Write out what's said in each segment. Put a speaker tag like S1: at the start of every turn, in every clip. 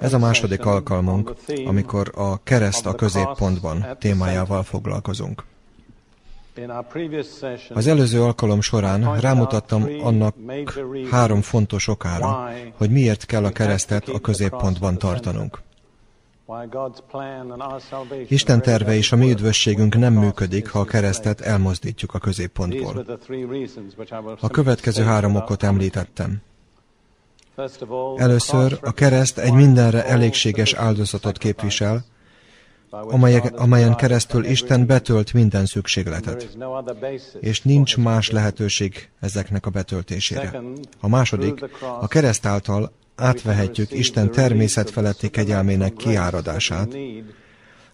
S1: Ez a második alkalmunk, amikor a kereszt a középpontban témájával foglalkozunk. Az előző alkalom során rámutattam annak három fontos okára, hogy miért kell a keresztet a középpontban tartanunk. Isten terve és a mi üdvösségünk nem működik, ha a keresztet elmozdítjuk a középpontból. A következő három okot említettem. Először a kereszt egy mindenre elégséges áldozatot képvisel, amelyek, amelyen keresztül Isten betölt minden szükségletet, és nincs más lehetőség ezeknek a betöltésére. A második, a kereszt által átvehetjük Isten természet feletti kegyelmének kiáradását,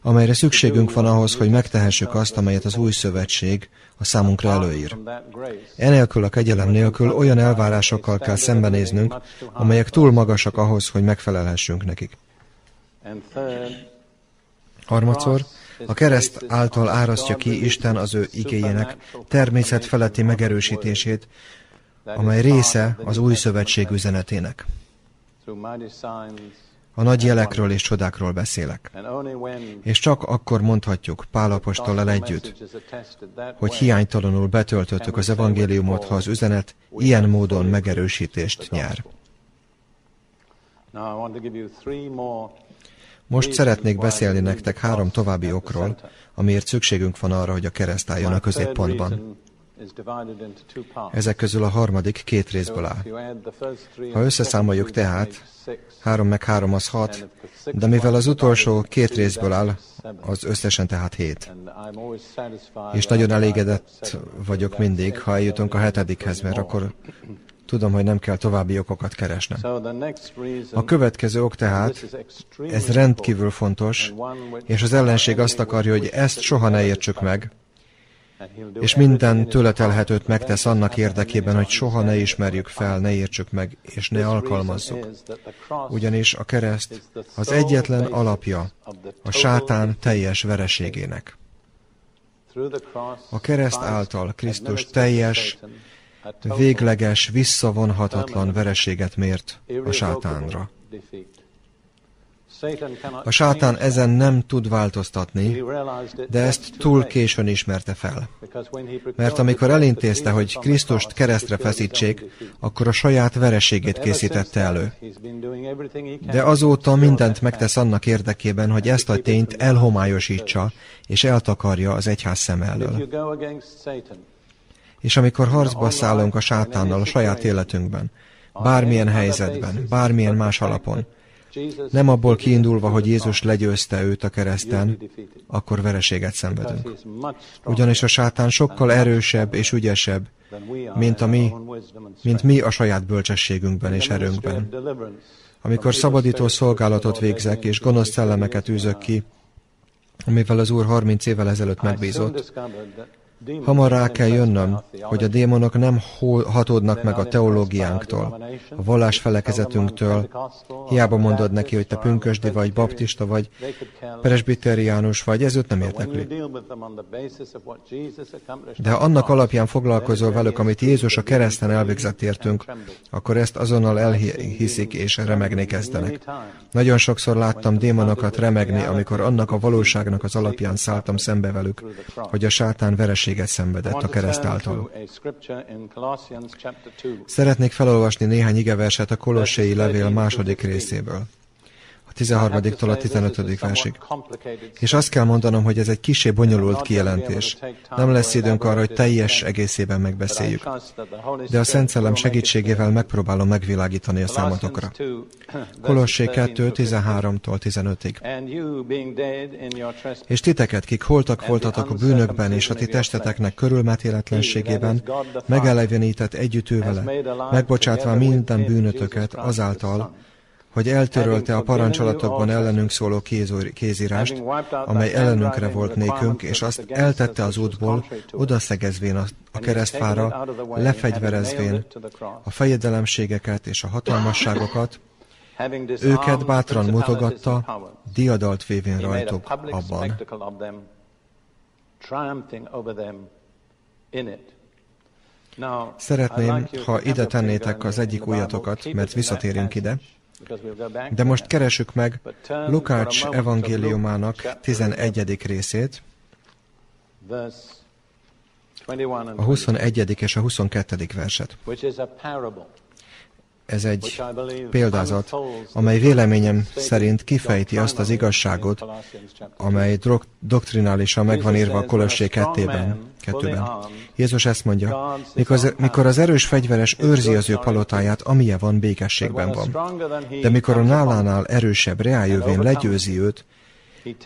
S1: amelyre szükségünk van ahhoz, hogy megtehessük azt, amelyet az új szövetség a számunkra előír. Enélkül a kegyelem nélkül olyan elvárásokkal kell szembenéznünk, amelyek túl magasak ahhoz, hogy megfelelhessünk nekik. Harmadszor, a kereszt által árasztja ki Isten az ő igényének természet feletti megerősítését, amely része az új szövetség üzenetének. A nagy jelekről és csodákról beszélek. És csak akkor mondhatjuk Pálapostollal együtt, hogy hiánytalanul betöltöttük az evangéliumot, ha az üzenet ilyen módon megerősítést nyer. Most szeretnék beszélni nektek három további okról, amiért szükségünk van arra, hogy a kereszt álljon a középpontban. Ezek közül a harmadik két részből áll. Ha összeszámoljuk tehát, három meg három az hat, de mivel az utolsó két részből áll, az összesen tehát hét. És nagyon elégedett vagyok mindig, ha eljutunk a hetedikhez, mert akkor tudom, hogy nem kell további okokat keresnem. A következő ok tehát, ez rendkívül fontos, és az ellenség azt akarja, hogy ezt soha ne értsük meg, és minden tőle megtesz annak érdekében, hogy soha ne ismerjük fel, ne értsük meg, és ne alkalmazzuk. Ugyanis a kereszt az egyetlen alapja a sátán teljes vereségének. A kereszt által Krisztus teljes, végleges, visszavonhatatlan vereséget mért a sátánra. A sátán ezen nem tud változtatni, de ezt túl későn ismerte fel. Mert amikor elintézte, hogy Krisztust keresztre feszítsék, akkor a saját vereségét készítette elő. De azóta mindent megtesz annak érdekében, hogy ezt a tényt elhomályosítsa és eltakarja az egyház szem elől. És amikor harcba szállunk a sátánnal a saját életünkben, bármilyen helyzetben, bármilyen más alapon, nem abból kiindulva, hogy Jézus legyőzte őt a kereszten, akkor vereséget szenvedünk. Ugyanis a sátán sokkal erősebb és ügyesebb, mint, a mi, mint mi a saját bölcsességünkben és erőnkben. Amikor szabadító szolgálatot végzek és gonosz szellemeket űzök ki, amivel az Úr 30 évvel ezelőtt megbízott, Hamar rá kell jönnöm, hogy a démonok nem hatódnak meg a teológiánktól, a vallásfelekezetünktől. Hiába mondod neki, hogy te pünkösdi vagy, baptista vagy, presbiteriánus vagy, ez őt nem érdekli. De ha annak alapján foglalkozol velük, amit Jézus a kereszten elvégzett értünk, akkor ezt azonnal elhiszik és remegni kezdenek. Nagyon sokszor láttam démonokat remegni, amikor annak a valóságnak az alapján szálltam szembe velük, hogy a sátán vereség vereséget szenvedett a kereszt által. Szeretnék felolvasni néhány igeverset a Kolossei levél második részéből a 13-tól a 15. versig. És azt kell mondanom, hogy ez egy kisé bonyolult kijelentés. Nem lesz időnk arra, hogy teljes egészében megbeszéljük. De a Szent Szellem segítségével megpróbálom megvilágítani a számotokra. Kolossé 2, 13-tól 15-ig. És titeket, kik holtak voltatok a bűnökben és a ti testeteknek körülmetéletlenségében, megelevenített együtt ő vele, megbocsátva minden bűnötöket azáltal, hogy eltörölte a parancsolatokban ellenünk szóló kézírást, amely ellenünkre volt nékünk, és azt eltette az útból, odaszegezvén a, keresztfára, lefegyverezvén a fejedelemségeket és a hatalmasságokat, őket bátran mutogatta, diadalt vévén rajtuk abban. Szeretném, ha ide tennétek az egyik újatokat, mert visszatérünk ide, De most keresük meg Lukács evangéliumának 11. részét, a 21. és a 22. verset. Ez egy példázat, amely véleményem szerint kifejti azt az igazságot, amely doktrinálisan megvan írva a Kolossé kettében, kettőben. Jézus ezt mondja, mikor, mikor az erős fegyveres őrzi az ő palotáját, amilyen van, békességben van. De mikor a nálánál erősebb reájövén legyőzi őt,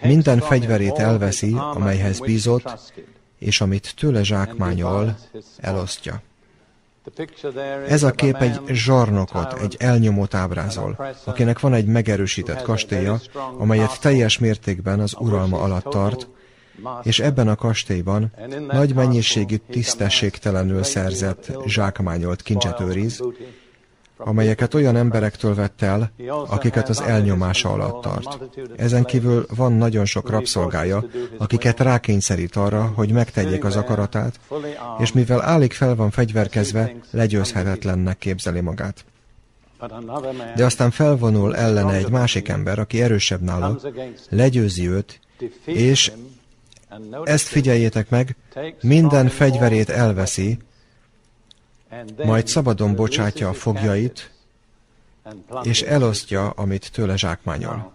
S1: minden fegyverét elveszi, amelyhez bízott, és amit tőle zsákmányol, elosztja. Ez a kép egy zsarnokot, egy elnyomót ábrázol, akinek van egy megerősített kastélya, amelyet teljes mértékben az uralma alatt tart, és ebben a kastélyban nagy mennyiségű tisztességtelenül szerzett, zsákmányolt kincset őriz, amelyeket olyan emberektől vett el, akiket az elnyomása alatt tart. Ezen kívül van nagyon sok rabszolgája, akiket rákényszerít arra, hogy megtegyék az akaratát, és mivel állig fel van fegyverkezve, legyőzhetetlennek képzeli magát. De aztán felvonul ellene egy másik ember, aki erősebb nála, legyőzi őt, és ezt figyeljétek meg, minden fegyverét elveszi, majd szabadon bocsátja a fogjait, és elosztja, amit tőle zsákmányol.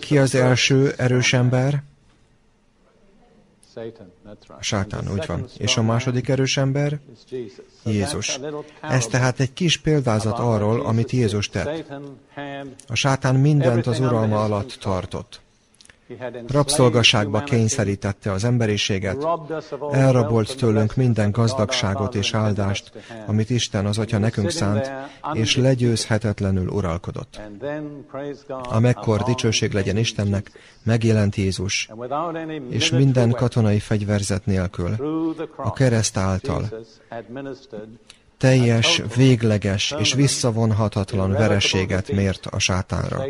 S1: Ki az első erős ember? Sátán, úgy van. És a második erős ember? Jézus. Ez tehát egy kis példázat arról, amit Jézus tett. A sátán mindent az uralma alatt tartott rabszolgaságba kényszerítette az emberiséget, elrabolt tőlünk minden gazdagságot és áldást, amit Isten az Atya nekünk szánt, és legyőzhetetlenül uralkodott. A megkor dicsőség legyen Istennek, megjelent Jézus, és minden katonai fegyverzet nélkül, a kereszt által, teljes, végleges és visszavonhatatlan vereséget mért a sátánra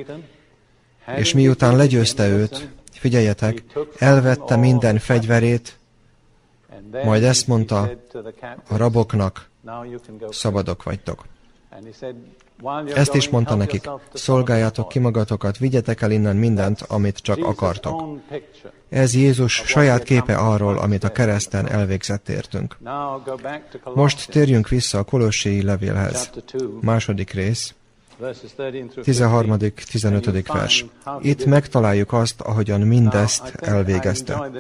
S1: és miután legyőzte őt, figyeljetek, elvette minden fegyverét, majd ezt mondta a raboknak, szabadok vagytok. Ezt is mondta nekik, szolgáljátok ki magatokat, vigyetek el innen mindent, amit csak akartok. Ez Jézus saját képe arról, amit a kereszten elvégzett értünk. Most térjünk vissza a Kolosséi levélhez. Második rész, 13. 15. vers. Itt megtaláljuk azt, ahogyan mindezt elvégezte.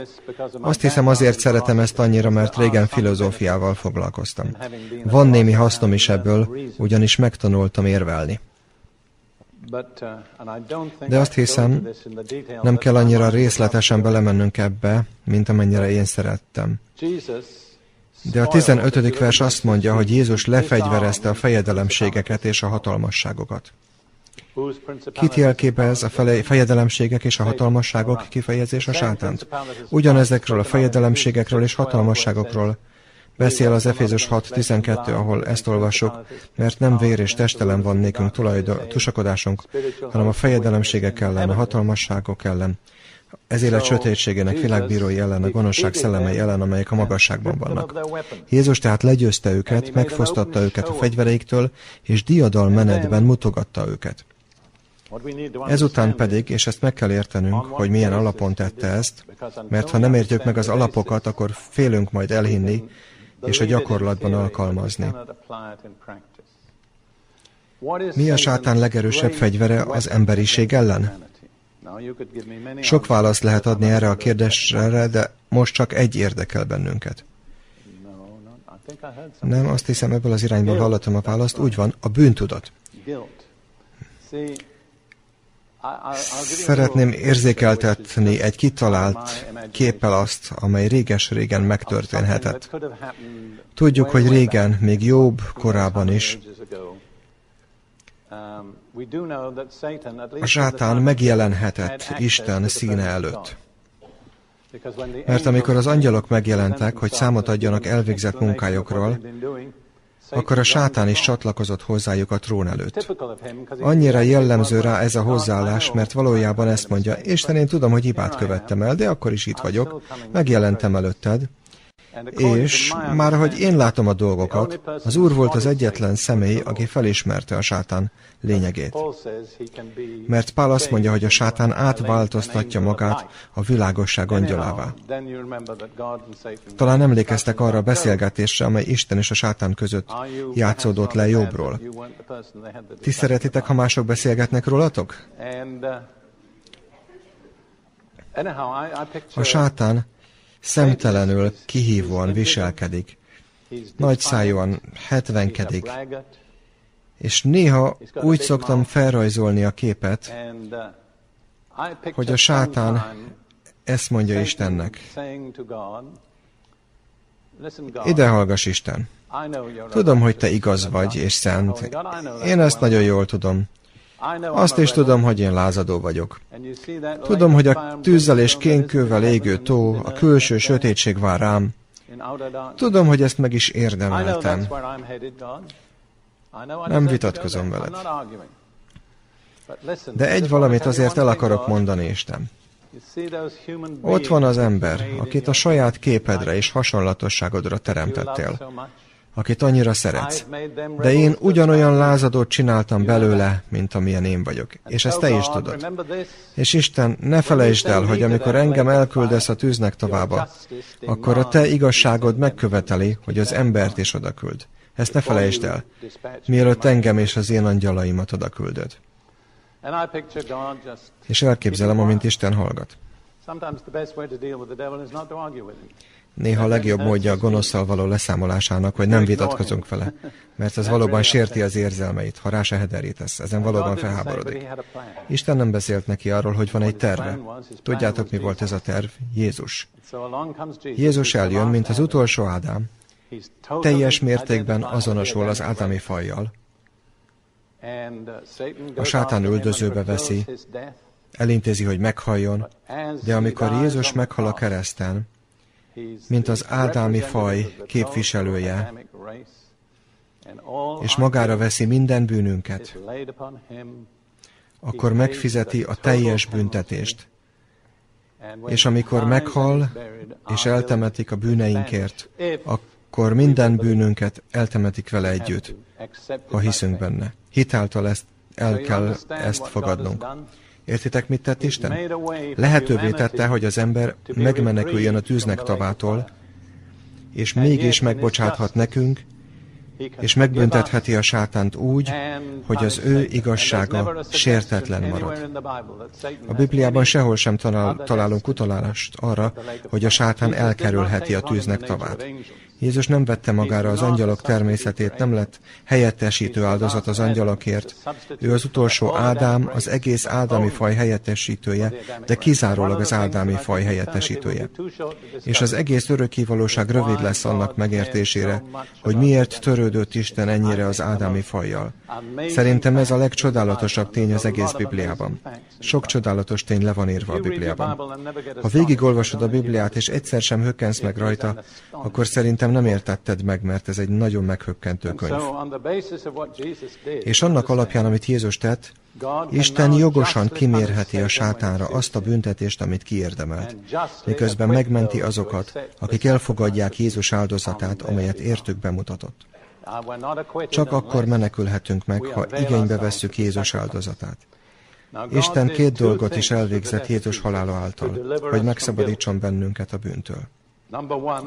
S1: Azt hiszem azért szeretem ezt annyira, mert régen filozófiával foglalkoztam. Van némi hasznom is ebből, ugyanis megtanultam érvelni. De azt hiszem, nem kell annyira részletesen belemennünk ebbe, mint amennyire én szerettem. De a 15. vers azt mondja, hogy Jézus lefegyverezte a fejedelemségeket és a hatalmasságokat. Kit jelképez a fejedelemségek és a hatalmasságok kifejezés a sátánt? Ugyanezekről a fejedelemségekről és hatalmasságokról beszél az Efézus 6.12, ahol ezt olvasok, mert nem vér és testelen van nékünk tusakodásunk, hanem a fejedelemségek ellen, a hatalmasságok ellen, ez élet sötétségének világbírói ellen, a gonoszság szellemei ellen, amelyek a magasságban vannak. Jézus tehát legyőzte őket, megfosztotta őket a fegyvereiktől, és diadal menetben mutogatta őket. Ezután pedig, és ezt meg kell értenünk, hogy milyen alapon tette ezt, mert ha nem értjük meg az alapokat, akkor félünk majd elhinni, és a gyakorlatban alkalmazni. Mi a sátán legerősebb fegyvere az emberiség ellen? Sok választ lehet adni erre a kérdésre, de most csak egy érdekel bennünket. Nem, azt hiszem ebből az irányból hallottam a választ. Úgy van, a bűntudat. Szeretném érzékeltetni egy kitalált képpel azt, amely réges-régen megtörténhetett. Tudjuk, hogy régen, még jobb korában is, a sátán megjelenhetett Isten színe előtt. Mert amikor az angyalok megjelentek, hogy számot adjanak elvégzett munkájukról, akkor a sátán is csatlakozott hozzájuk a trón előtt. Annyira jellemző rá ez a hozzáállás, mert valójában ezt mondja, Isten, én tudom, hogy hibát követtem el, de akkor is itt vagyok, megjelentem előtted, És már hogy én látom a dolgokat, az Úr volt az egyetlen személy, aki felismerte a sátán lényegét. Mert Pál azt mondja, hogy a sátán átváltoztatja magát a világosság angyalává. Talán emlékeztek arra a beszélgetésre, amely Isten és a sátán között játszódott le jobbról. Ti szeretitek, ha mások beszélgetnek rólatok? A sátán szemtelenül, kihívóan viselkedik, nagy szájúan hetvenkedik, és néha úgy szoktam felrajzolni a képet, hogy a sátán ezt mondja Istennek. Ide hallgass Isten. Tudom, hogy te igaz vagy és szent. Én ezt nagyon jól tudom. Azt is tudom, hogy én lázadó vagyok. Tudom, hogy a tűzzel és kénkővel égő tó, a külső sötétség vár rám. Tudom, hogy ezt meg is érdemeltem. Nem vitatkozom veled. De egy valamit azért el akarok mondani, Isten. Ott van az ember, akit a saját képedre és hasonlatosságodra teremtettél akit annyira szeretsz. De én ugyanolyan lázadót csináltam belőle, mint amilyen én vagyok. És ezt te is tudod. És Isten, ne felejtsd el, hogy amikor engem elküldesz a tűznek tovább, akkor a te igazságod megköveteli, hogy az embert is odaküld. Ezt ne felejtsd el, mielőtt engem és az én angyalaimat odaküldöd. És elképzelem, amint Isten hallgat. Néha a legjobb módja a gonoszszal való leszámolásának, hogy nem vitatkozunk vele, mert ez valóban sérti az érzelmeit, ha rá se hederítesz. Ezen valóban felháborodik. Isten nem beszélt neki arról, hogy van egy terve. Tudjátok, mi volt ez a terv? Jézus. Jézus eljön, mint az utolsó Ádám, teljes mértékben azonosul az ádámi fajjal. A sátán üldözőbe veszi, elintézi, hogy meghalljon, de amikor Jézus meghal a kereszten, mint az ádámi faj képviselője, és magára veszi minden bűnünket, akkor megfizeti a teljes büntetést. És amikor meghal, és eltemetik a bűneinkért, akkor minden bűnünket eltemetik vele együtt, ha hiszünk benne. Hitáltal ezt el kell ezt fogadnunk. Értitek, mit tett Isten? Lehetővé tette, hogy az ember megmeneküljön a tűznek tavától, és mégis megbocsáthat nekünk, és megbüntetheti a sátánt úgy, hogy az ő igazsága sértetlen marad. A Bibliában sehol sem talál, találunk utalást arra, hogy a sátán elkerülheti a tűznek tavát. Jézus nem vette magára az angyalok természetét, nem lett helyettesítő áldozat az angyalokért. Ő az utolsó Ádám, az egész ádámi faj helyettesítője, de kizárólag az ádámi faj helyettesítője. És az egész örökkévalóság rövid lesz annak megértésére, hogy miért törődött Isten ennyire az ádámi fajjal. Szerintem ez a legcsodálatosabb tény az egész Bibliában. Sok csodálatos tény le van írva a Bibliában. Ha végigolvasod a Bibliát, és egyszer sem hökkensz meg rajta, akkor szerintem nem értetted meg, mert ez egy nagyon meghökkentő könyv. És annak alapján, amit Jézus tett, Isten jogosan kimérheti a sátánra azt a büntetést, amit kiérdemelt, miközben megmenti azokat, akik elfogadják Jézus áldozatát, amelyet értük bemutatott. Csak akkor menekülhetünk meg, ha igénybe vesszük Jézus áldozatát. Isten két dolgot is elvégzett Jézus halála által, hogy megszabadítson bennünket a bűntől.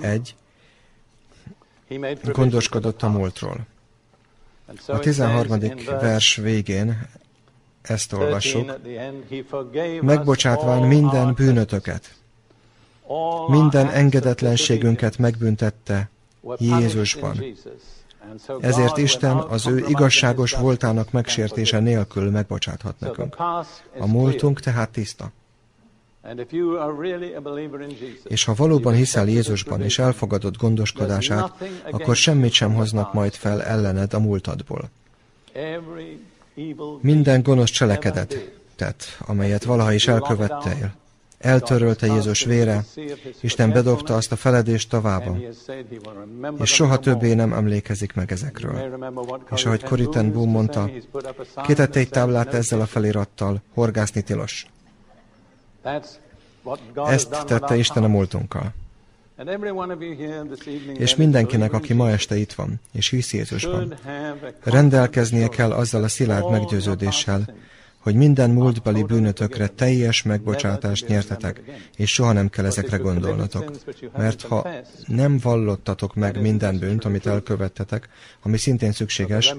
S1: Egy, gondoskodott a múltról. A 13. vers végén ezt olvassuk, megbocsátván minden bűnötöket, minden engedetlenségünket megbüntette Jézusban. Ezért Isten az ő igazságos voltának megsértése nélkül megbocsáthat nekünk. A múltunk tehát tiszta. És ha valóban hiszel Jézusban és elfogadod gondoskodását, akkor semmit sem hoznak majd fel ellened a múltadból. Minden gonosz cselekedet tett, amelyet valaha is elkövettél, eltörölte Jézus vére, Isten bedobta azt a feledést tavába, és soha többé nem emlékezik meg ezekről. És ahogy Coriten Boom mondta, kitette egy táblát ezzel a felirattal, horgászni tilos. Ezt tette Isten a múltunkkal. És mindenkinek, aki ma este itt van, és hisz Jézusban, rendelkeznie kell azzal a szilárd meggyőződéssel, hogy minden múltbeli bűnötökre teljes megbocsátást nyertetek, és soha nem kell ezekre gondolnatok. Mert ha nem vallottatok meg minden bűnt, amit elkövettetek, ami szintén szükséges,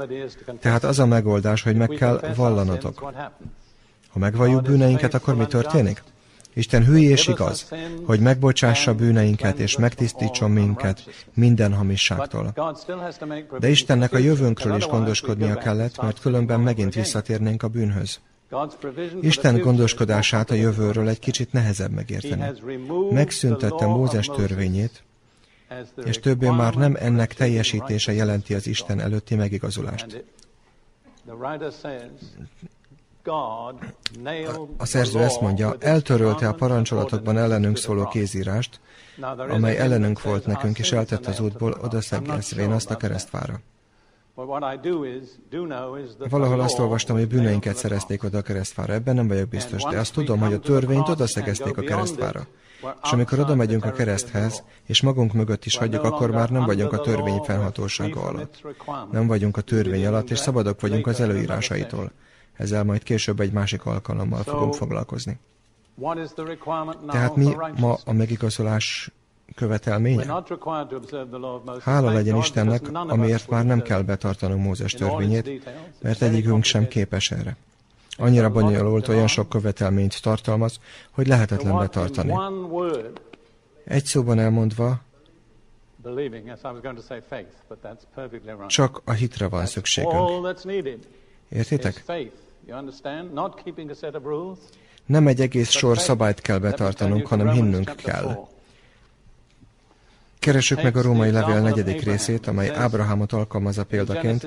S1: tehát az a megoldás, hogy meg kell vallanatok. Ha megvalljuk bűneinket, akkor mi történik? Isten hű és igaz, hogy megbocsássa bűneinket és megtisztítson minket minden hamisságtól. De Istennek a jövőnkről is gondoskodnia kellett, mert különben megint visszatérnénk a bűnhöz. Isten gondoskodását a jövőről egy kicsit nehezebb megérteni. Megszüntette Mózes törvényét, és többé már nem ennek teljesítése jelenti az Isten előtti megigazulást. A szerző ezt mondja, eltörölte a parancsolatokban ellenünk szóló kézírást, amely ellenünk volt nekünk, és eltett az útból, odaszegezvén azt a keresztfára. Valahol azt olvastam, hogy bűneinket szerezték oda a keresztfára. Ebben nem vagyok biztos, de azt tudom, hogy a törvényt oda szegezték a keresztfára. És amikor oda megyünk a kereszthez, és magunk mögött is hagyjuk, akkor már nem vagyunk a törvény felhatósága alatt. Nem vagyunk a törvény alatt, és szabadok vagyunk az előírásaitól. Ezzel majd később egy másik alkalommal fogunk foglalkozni. Tehát mi ma a megigazolás követelménye? Hála legyen Istennek, amiért már nem kell betartanunk Mózes törvényét, mert egyikünk sem képes erre. Annyira bonyolult, olyan sok követelményt tartalmaz, hogy lehetetlen betartani. Egy szóban elmondva, csak a hitre van szükségünk. Értitek? Nem egy egész sor szabályt kell betartanunk, hanem hinnünk kell. Keressük meg a római levél negyedik részét, amely Ábrahámot alkalmazza példaként,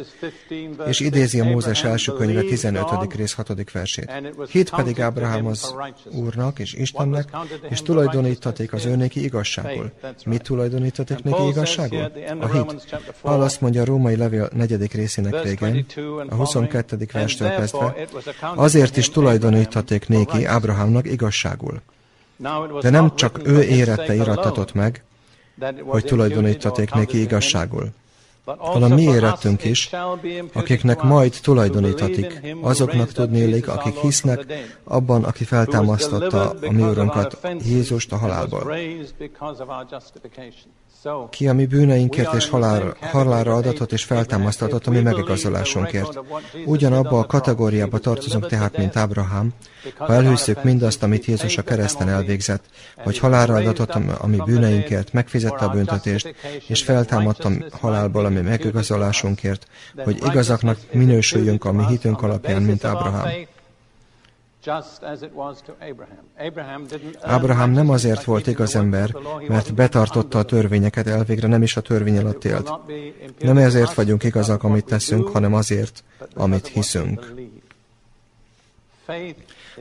S1: és idézi a Mózes első könyve 15. rész 6. versét. Hit pedig Ábrahám az Úrnak és Istennek, és tulajdonítaték az őnéki igazságul. Mit tulajdonítaték neki igazságul? A hit. Pál azt mondja a római levél negyedik részének végén, a 22. verstől kezdve, azért is tulajdonítaték néki Ábrahámnak igazságul. De nem csak ő érette irattatott meg, hogy tulajdonítaték neki igazságul, hanem mi érettünk is, akiknek majd tulajdonítatik, azoknak tudnélik, akik hisznek abban, aki feltámasztotta a mi Urunkat, Jézust a halálból ki a mi bűneinkért és halál, halálra adatot és feltámasztatott a mi megigazolásunkért. Ugyanabba a kategóriába tartozunk tehát, mint Ábrahám, ha elhűszük mindazt, amit Jézus a kereszten elvégzett, hogy halálra adatot a mi bűneinkért, megfizette a büntetést, és feltámadta halálból a mi megigazolásunkért, hogy igazaknak minősüljünk a mi hitünk alapján, mint Ábrahám. Ábrahám nem azért volt igaz ember, mert betartotta a törvényeket, elvégre nem is a törvény alatt élt. Nem ezért vagyunk igazak, amit teszünk, hanem azért, amit hiszünk.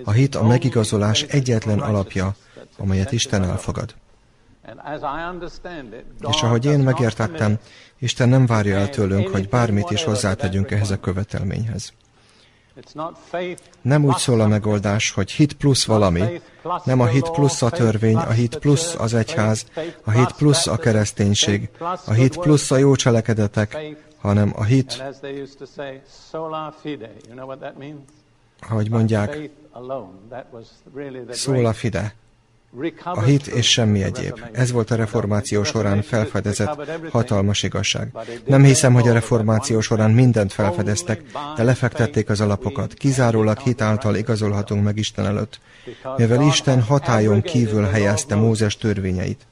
S1: A hit a megigazolás egyetlen alapja, amelyet Isten elfogad. És ahogy én megértettem, Isten nem várja el tőlünk, hogy bármit is hozzátegyünk ehhez a követelményhez. Nem úgy szól a megoldás, hogy hit plusz valami, nem a hit plusz a törvény, a hit plusz az egyház, a hit plusz a kereszténység, a hit plusz a jó cselekedetek, hanem a hit, ahogy mondják, szóla fide, a hit és semmi egyéb. Ez volt a reformáció során felfedezett hatalmas igazság. Nem hiszem, hogy a reformáció során mindent felfedeztek, de lefektették az alapokat. Kizárólag hit által igazolhatunk meg Isten előtt, mivel Isten hatályon kívül helyezte Mózes törvényeit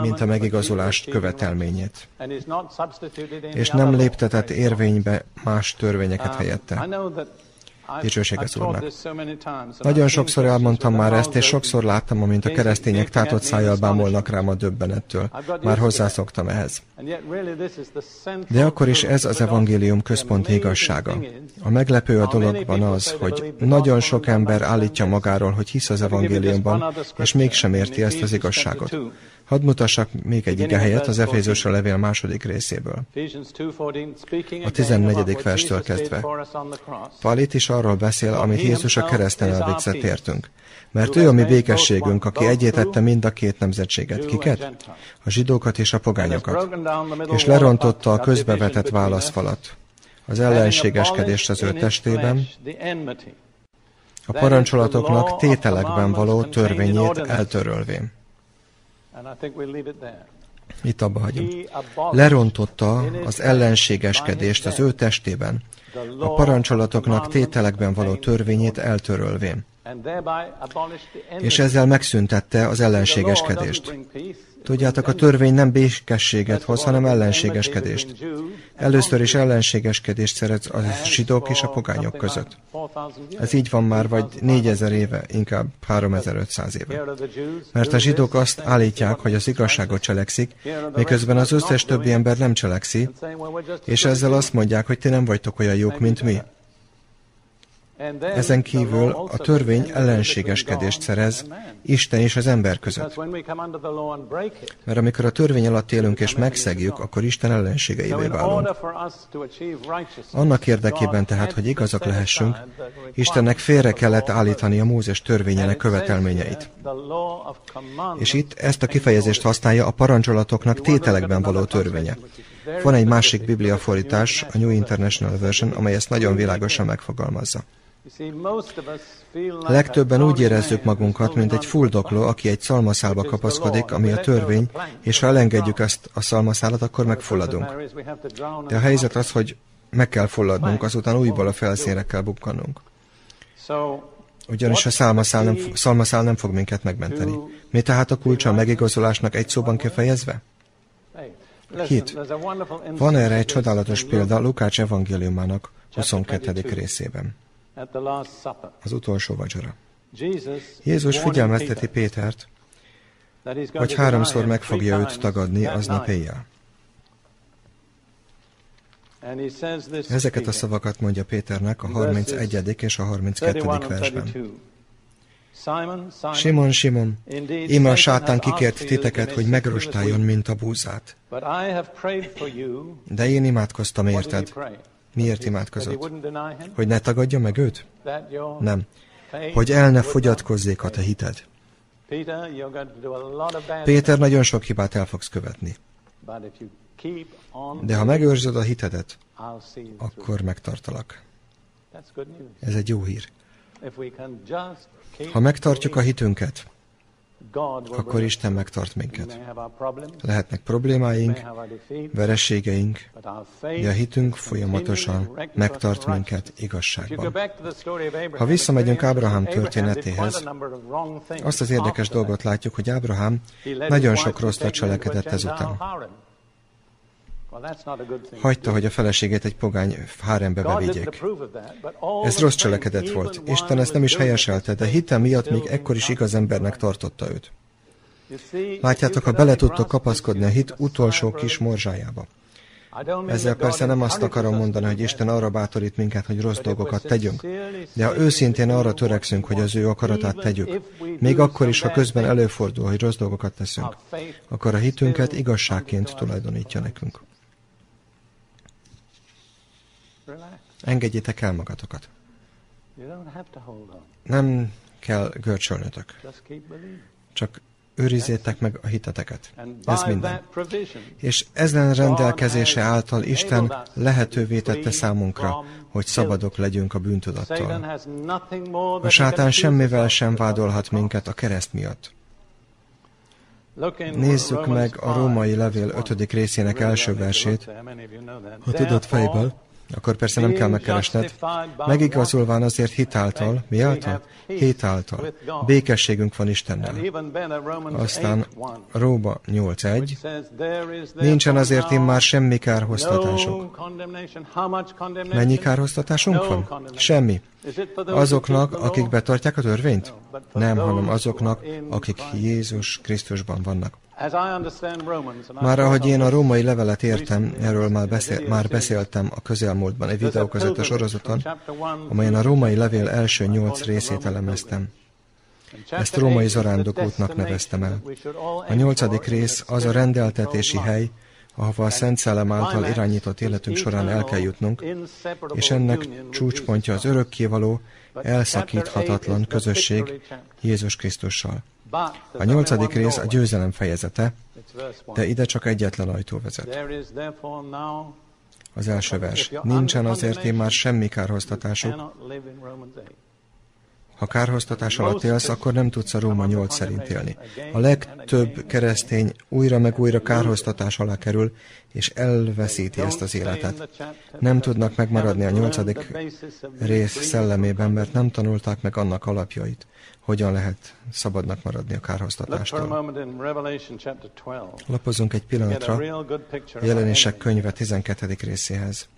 S1: mint a megigazolást követelményét, és nem léptetett érvénybe más törvényeket helyette. Dicsőség az Úrnak. Nagyon sokszor elmondtam már ezt, és sokszor láttam, amint a keresztények tátott szájjal bámolnak rám a döbbenettől. Már hozzászoktam ehhez. De akkor is ez az evangélium központi igazsága. A meglepő a dologban az, hogy nagyon sok ember állítja magáról, hogy hisz az evangéliumban, és mégsem érti ezt az igazságot. Hadd mutassak még egy ige helyet az Efézusra levél második részéből. A 14. verstől kezdve. Pál itt is arról beszél, amit Jézus a kereszten elvégzett értünk. Mert ő a mi békességünk, aki egyétette mind a két nemzetséget. Kiket? A zsidókat és a pogányokat. És lerontotta a közbevetett válaszfalat. Az ellenségeskedést az ő testében, a parancsolatoknak tételekben való törvényét eltörölvén. Itt abba hagyom. Lerontotta az ellenségeskedést az ő testében, a parancsolatoknak tételekben való törvényét eltörölvén. És ezzel megszüntette az ellenségeskedést. Tudjátok, a törvény nem békességet hoz, hanem ellenségeskedést. Először is ellenségeskedést szeret a zsidók és a pogányok között. Ez így van már vagy 4000 éve, inkább 3500 éve. Mert a zsidók azt állítják, hogy az igazságot cselekszik, miközben az összes többi ember nem cselekszi, és ezzel azt mondják, hogy ti nem vagytok olyan jók, mint mi. Ezen kívül a törvény ellenségeskedést szerez Isten és az ember között. Mert amikor a törvény alatt élünk és megszegjük, akkor Isten ellenségeivé válunk. Annak érdekében tehát, hogy igazak lehessünk, Istennek félre kellett állítani a Mózes törvényének követelményeit. És itt ezt a kifejezést használja a parancsolatoknak tételekben való törvénye. Van egy másik bibliafordítás, a New International Version, amely ezt nagyon világosan megfogalmazza. Legtöbben úgy érezzük magunkat, mint egy fuldokló, aki egy szalmaszálba kapaszkodik, ami a törvény, és ha elengedjük ezt a szalmaszálat, akkor megfulladunk. De a helyzet az, hogy meg kell fulladnunk, azután újból a felszínre kell bukkanunk. Ugyanis a szalmaszál nem, szalmaszál nem fog minket megmenteni. Mi tehát a kulcsa a megigazolásnak egy szóban kifejezve? Hit. Van erre egy csodálatos példa Lukács evangéliumának 22. részében az utolsó vacsora. Jézus figyelmezteti Pétert, hogy háromszor meg fogja őt tagadni aznap éjjel. Ezeket a szavakat mondja Péternek a 31. és a 32. versben. Simon, Simon, íme a sátán kikért titeket, hogy megrostáljon, mint a búzát. De én imádkoztam érted, Miért imádkozott? Hogy ne tagadja meg őt? Nem. Hogy el ne fogyatkozzék a te hited. Péter, nagyon sok hibát el fogsz követni. De ha megőrzöd a hitedet, akkor megtartalak. Ez egy jó hír. Ha megtartjuk a hitünket, akkor Isten megtart minket. Lehetnek problémáink, verességeink, de a hitünk folyamatosan megtart minket igazságban. Ha visszamegyünk Ábrahám történetéhez, azt az érdekes dolgot látjuk, hogy Ábrahám nagyon sok rosszat cselekedett ezután. Hagyta, hogy a feleségét egy pogány hárembe bevigyék. Ez rossz cselekedet volt. Isten ezt nem is helyeselte, de hitem miatt még ekkor is igaz embernek tartotta őt. Látjátok, ha bele tudtok kapaszkodni a hit utolsó kis morzsájába. Ezzel persze nem azt akarom mondani, hogy Isten arra bátorít minket, hogy rossz dolgokat tegyünk, de ha őszintén arra törekszünk, hogy az ő akaratát tegyük, még akkor is, ha közben előfordul, hogy rossz dolgokat teszünk, akkor a hitünket igazságként tulajdonítja nekünk. Engedjétek el magatokat. Nem kell görcsölnötök. Csak őrizzétek meg a hiteteket. Ez minden. És ezen rendelkezése által Isten lehetővé tette számunkra, hogy szabadok legyünk a bűntudattól. A sátán semmivel sem vádolhat minket a kereszt miatt. Nézzük meg a római levél 5. részének első versét, ha tudod fejből akkor persze nem kell megkeresned. Megigazolván azért hitáltal, mi által? Hitáltal. Békességünk van Istennel. Aztán Róba 8.1. Nincsen azért én már semmi kárhoztatások. Mennyi kárhoztatásunk van? Semmi. Azoknak, akik betartják a törvényt? Nem, hanem azoknak, akik Jézus Krisztusban vannak. Már ahogy én a római levelet értem, erről már, beszél, már beszéltem a közelmúltban egy a sorozaton, amelyen a római levél első nyolc részét elemeztem. Ezt római zarándokútnak neveztem el. A nyolcadik rész az a rendeltetési hely, ahova a Szent Szellem által irányított életünk során el kell jutnunk, és ennek csúcspontja az örökkévaló, elszakíthatatlan közösség Jézus Krisztussal. A nyolcadik rész a győzelem fejezete, de ide csak egyetlen ajtó vezet. Az első vers. Nincsen azért én már semmi kárhoztatásuk, ha kárhoztatás alatt élsz, akkor nem tudsz a Róma 8 szerint élni. A legtöbb keresztény újra meg újra kárhoztatás alá kerül, és elveszíti ezt az életet. Nem tudnak megmaradni a nyolcadik rész szellemében, mert nem tanulták meg annak alapjait, hogyan lehet szabadnak maradni a kárhoztatástól. Lapozunk egy pillanatra a jelenések könyve 12. részéhez.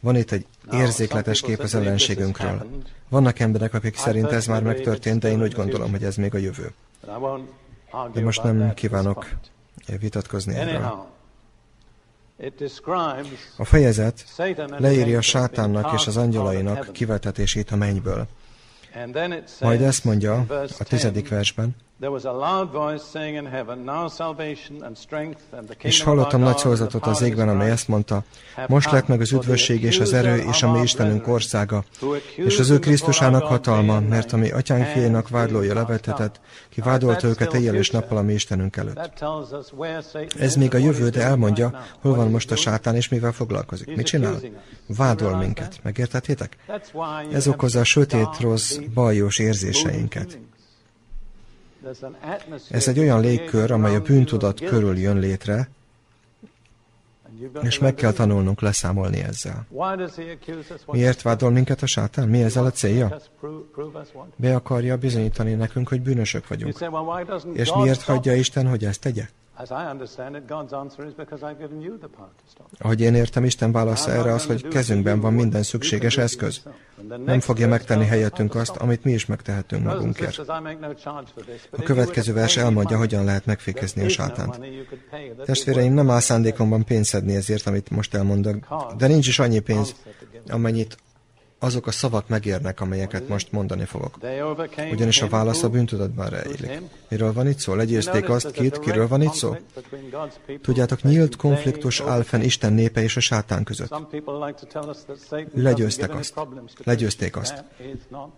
S1: Van itt egy érzékletes kép az ellenségünkről. Vannak emberek, akik szerint ez már megtörtént, de én úgy gondolom, hogy ez még a jövő. De most nem kívánok vitatkozni erről. A fejezet leírja sátánnak és az angyalainak kivetetését a mennyből. Majd ezt mondja a tizedik versben, és hallottam nagy szózatot az égben, amely ezt mondta, most lett meg az üdvösség és az erő és a mi Istenünk országa, és az ő Krisztusának hatalma, mert a mi atyánk fiainak vádlója levetetett, ki vádolta őket éjjel és nappal a mi Istenünk előtt. Ez még a jövő, de elmondja, hol van most a sátán, és mivel foglalkozik. Mit csinál? Vádol minket. Megértetétek? Ez okozza a sötét, rossz, bajós érzéseinket. Ez egy olyan légkör, amely a bűntudat körül jön létre, és meg kell tanulnunk leszámolni ezzel. Miért vádol minket a sátán? Mi ezzel a célja? Be akarja bizonyítani nekünk, hogy bűnösök vagyunk. És miért hagyja Isten, hogy ezt tegye? Ahogy én értem, Isten válasza erre az, hogy kezünkben van minden szükséges eszköz. Nem fogja megtenni helyettünk azt, amit mi is megtehetünk magunkért. A következő vers elmondja, hogyan lehet megfékezni a sátánt. Testvéreim, nem áll szándékomban pénzedni ezért, amit most elmondok, de nincs is annyi pénz, amennyit azok a szavak megérnek, amelyeket most mondani fogok. Ugyanis a válasz a bűntudatban rejlik. Miről van itt szó? Legyőzték azt, két, kiről van itt szó? Tudjátok, nyílt konfliktus áll fenn Isten népe és a sátán között. Legyőztek azt. Legyőzték azt.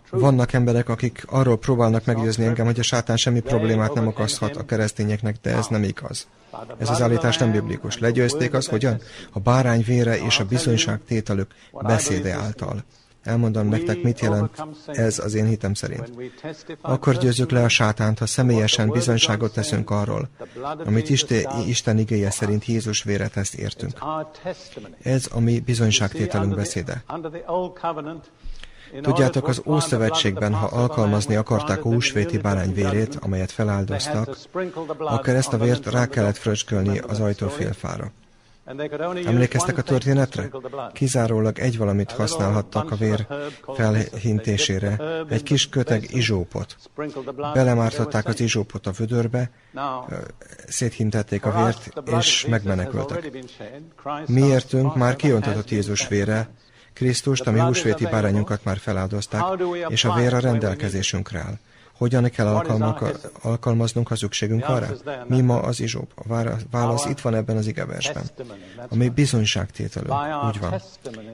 S1: Vannak emberek, akik arról próbálnak meggyőzni engem, hogy a sátán semmi problémát nem okozhat a keresztényeknek, de ez nem igaz. Ez az állítás nem biblikus. Legyőzték azt, hogyan? A bárány vére és a bizonyságtételük beszéde által. Elmondom nektek, mit jelent ez az én hitem szerint. Akkor győzzük le a sátánt, ha személyesen bizonyságot teszünk arról, amit Isten, Isten igéje szerint Jézus vére tesz értünk. Ez a mi bizonyságtételünk beszéde. Tudjátok, az Ószövetségben, ha alkalmazni akarták a húsvéti bárány vérét, amelyet feláldoztak, akkor ezt a vért rá kellett fröcskölni az ajtófélfára. Emlékeztek a történetre? Kizárólag egy valamit használhattak a vér felhintésére, egy kis köteg izsópot. Belemártották az izsópot a vödörbe, széthintették a vért, és megmenekültek. Miértünk már kiontatott Jézus vére, Krisztust, a mi húsvéti bárányunkat már feláldozták, és a vér a rendelkezésünkre áll. Hogyan kell alkalmaznunk, ha szükségünk arra? Mi ma az izsóp? A válasz itt van ebben az igeversben. Ami bizonyságtételünk. Úgy van.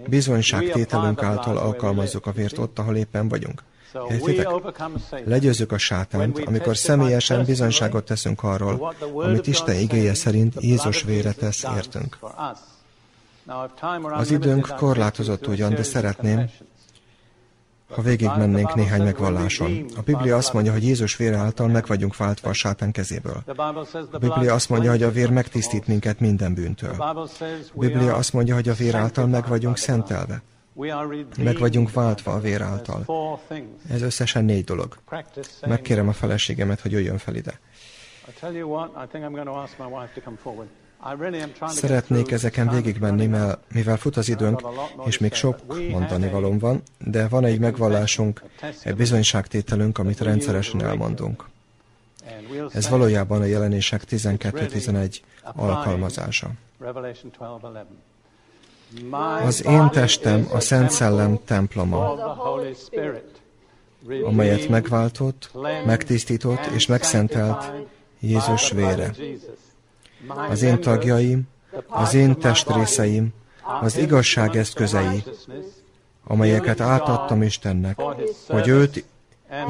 S1: Bizonyságtételünk által alkalmazzuk a vért ott, ahol éppen vagyunk. Értitek? Legyőzzük a sátánt, amikor személyesen bizonyságot teszünk arról, amit Isten igéje szerint Jézus vére tesz értünk. Az időnk korlátozott ugyan, de szeretném, ha végigmennénk néhány megvalláson. A Biblia azt mondja, hogy Jézus vére által meg vagyunk váltva a sátán kezéből. A Biblia azt mondja, hogy a vér megtisztít minket minden bűntől. A Biblia azt mondja, hogy a vér által meg vagyunk szentelve. Meg vagyunk váltva a vér által. Ez összesen négy dolog. Megkérem a feleségemet, hogy jöjjön fel ide. Szeretnék ezeken végigmenni, mert mivel fut az időnk, és még sok mondani valóm van, de van egy megvallásunk, egy bizonyságtételünk, amit rendszeresen elmondunk. Ez valójában a jelenések 12-11 alkalmazása. Az én testem a Szent Szellem temploma. amelyet megváltott, megtisztított és megszentelt Jézus vére. Az én tagjaim, az én testrészeim, az igazság eszközei, amelyeket átadtam Istennek, hogy őt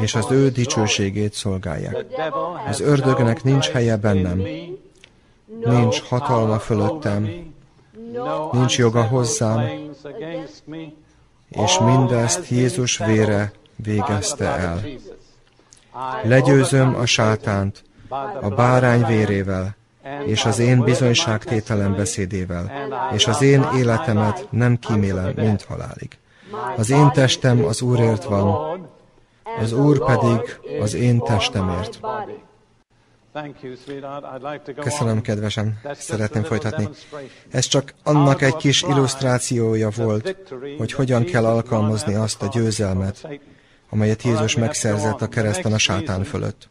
S1: és az ő dicsőségét szolgálják. Az ördögnek nincs helye bennem, nincs hatalma fölöttem, nincs joga hozzám, és mindezt Jézus vére végezte el. Legyőzöm a sátánt a bárány vérével, és az én bizonyságtételem beszédével, és az én életemet nem kímélem, mint halálig. Az én testem az Úrért van, az Úr pedig az én testemért. Köszönöm, kedvesem. Szeretném folytatni. Ez csak annak egy kis illusztrációja volt, hogy hogyan kell alkalmazni azt a győzelmet, amelyet Jézus megszerzett a kereszten a sátán fölött.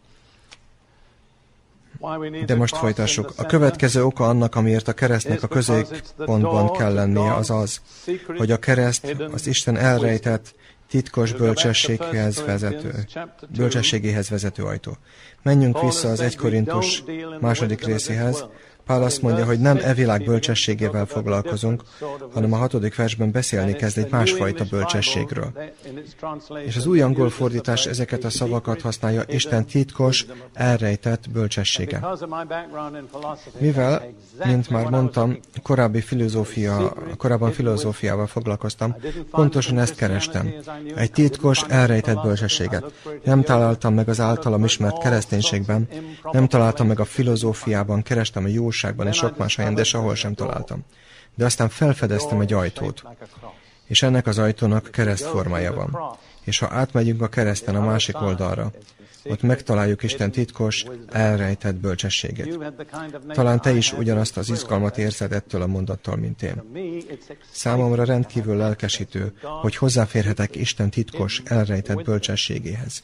S1: De most folytassuk. A következő oka annak, amiért a keresztnek a középpontban kell lennie, az az, hogy a kereszt az Isten elrejtett, titkos bölcsességhez vezető, bölcsességéhez vezető ajtó. Menjünk vissza az 1 Korintus második részéhez, Pál azt mondja, hogy nem e világ bölcsességével foglalkozunk, hanem a hatodik versben beszélni kezd egy másfajta bölcsességről. És az új angol fordítás ezeket a szavakat használja Isten titkos, elrejtett bölcsessége. Mivel, mint már mondtam, korábbi filozófia, korábban filozófiával foglalkoztam, pontosan ezt kerestem. Egy titkos, elrejtett bölcsességet. Nem találtam meg az általam ismert kereszténységben, nem találtam meg a filozófiában, kerestem a jó valóságban és sok más helyen, de sehol sem találtam. De aztán felfedeztem egy ajtót, és ennek az ajtónak keresztformája van. És ha átmegyünk a kereszten a másik oldalra, ott megtaláljuk Isten titkos, elrejtett bölcsességét. Talán te is ugyanazt az izgalmat érzed ettől a mondattól, mint én. Számomra rendkívül lelkesítő, hogy hozzáférhetek Isten titkos, elrejtett bölcsességéhez.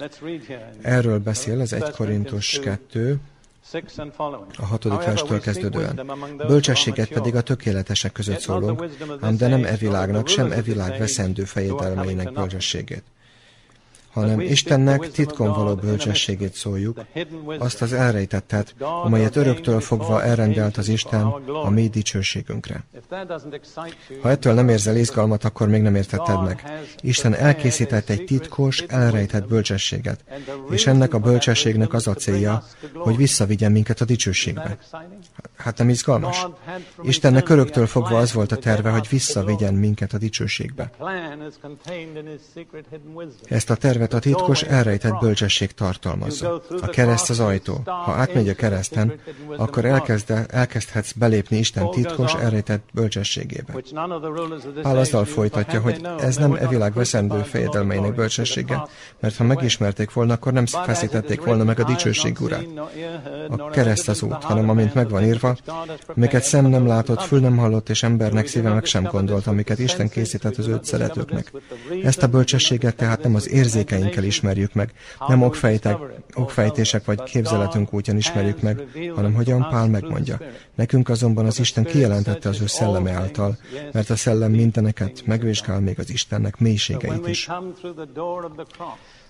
S1: Erről beszél az 1 Korintus 2, a hatodik verstől kezdődően. Bölcsességet pedig a tökéletesek között szólunk, ám de nem e világnak, sem e világ veszendő fejedelmeinek bölcsességét hanem Istennek titkon való bölcsességét szóljuk, azt az elrejtettet, amelyet öröktől fogva elrendelt az Isten a mi dicsőségünkre. Ha ettől nem érzel izgalmat, akkor még nem értetted meg. Isten elkészített egy titkos, elrejtett bölcsességet, és ennek a bölcsességnek az a célja, hogy visszavigyen minket a dicsőségbe. Hát nem izgalmas? Istennek öröktől fogva az volt a terve, hogy visszavigyen minket a dicsőségbe. Ezt a tervet a titkos, elrejtett bölcsesség tartalmazza. A kereszt az ajtó. Ha átmegy a kereszten, akkor elkezde, elkezdhetsz belépni Isten titkos, elrejtett bölcsességébe. Pál azzal folytatja, hogy ez nem e világ veszendő fejedelmeinek bölcsessége, mert ha megismerték volna, akkor nem feszítették volna meg a dicsőség urát. A kereszt az út, hanem amint megvan írva, amiket szem nem látott, fül nem hallott, és embernek szíve meg sem gondolt, amiket Isten készített az őt szeretőknek. Ezt a bölcsességet tehát nem az érzékeinkkel ismerjük meg, nem okfejtek, okfejtések vagy képzeletünk útján ismerjük meg, hanem hogyan Pál megmondja. Nekünk azonban az Isten kijelentette az ő szelleme által, mert a szellem mindeneket megvizsgál még az Istennek mélységeit is.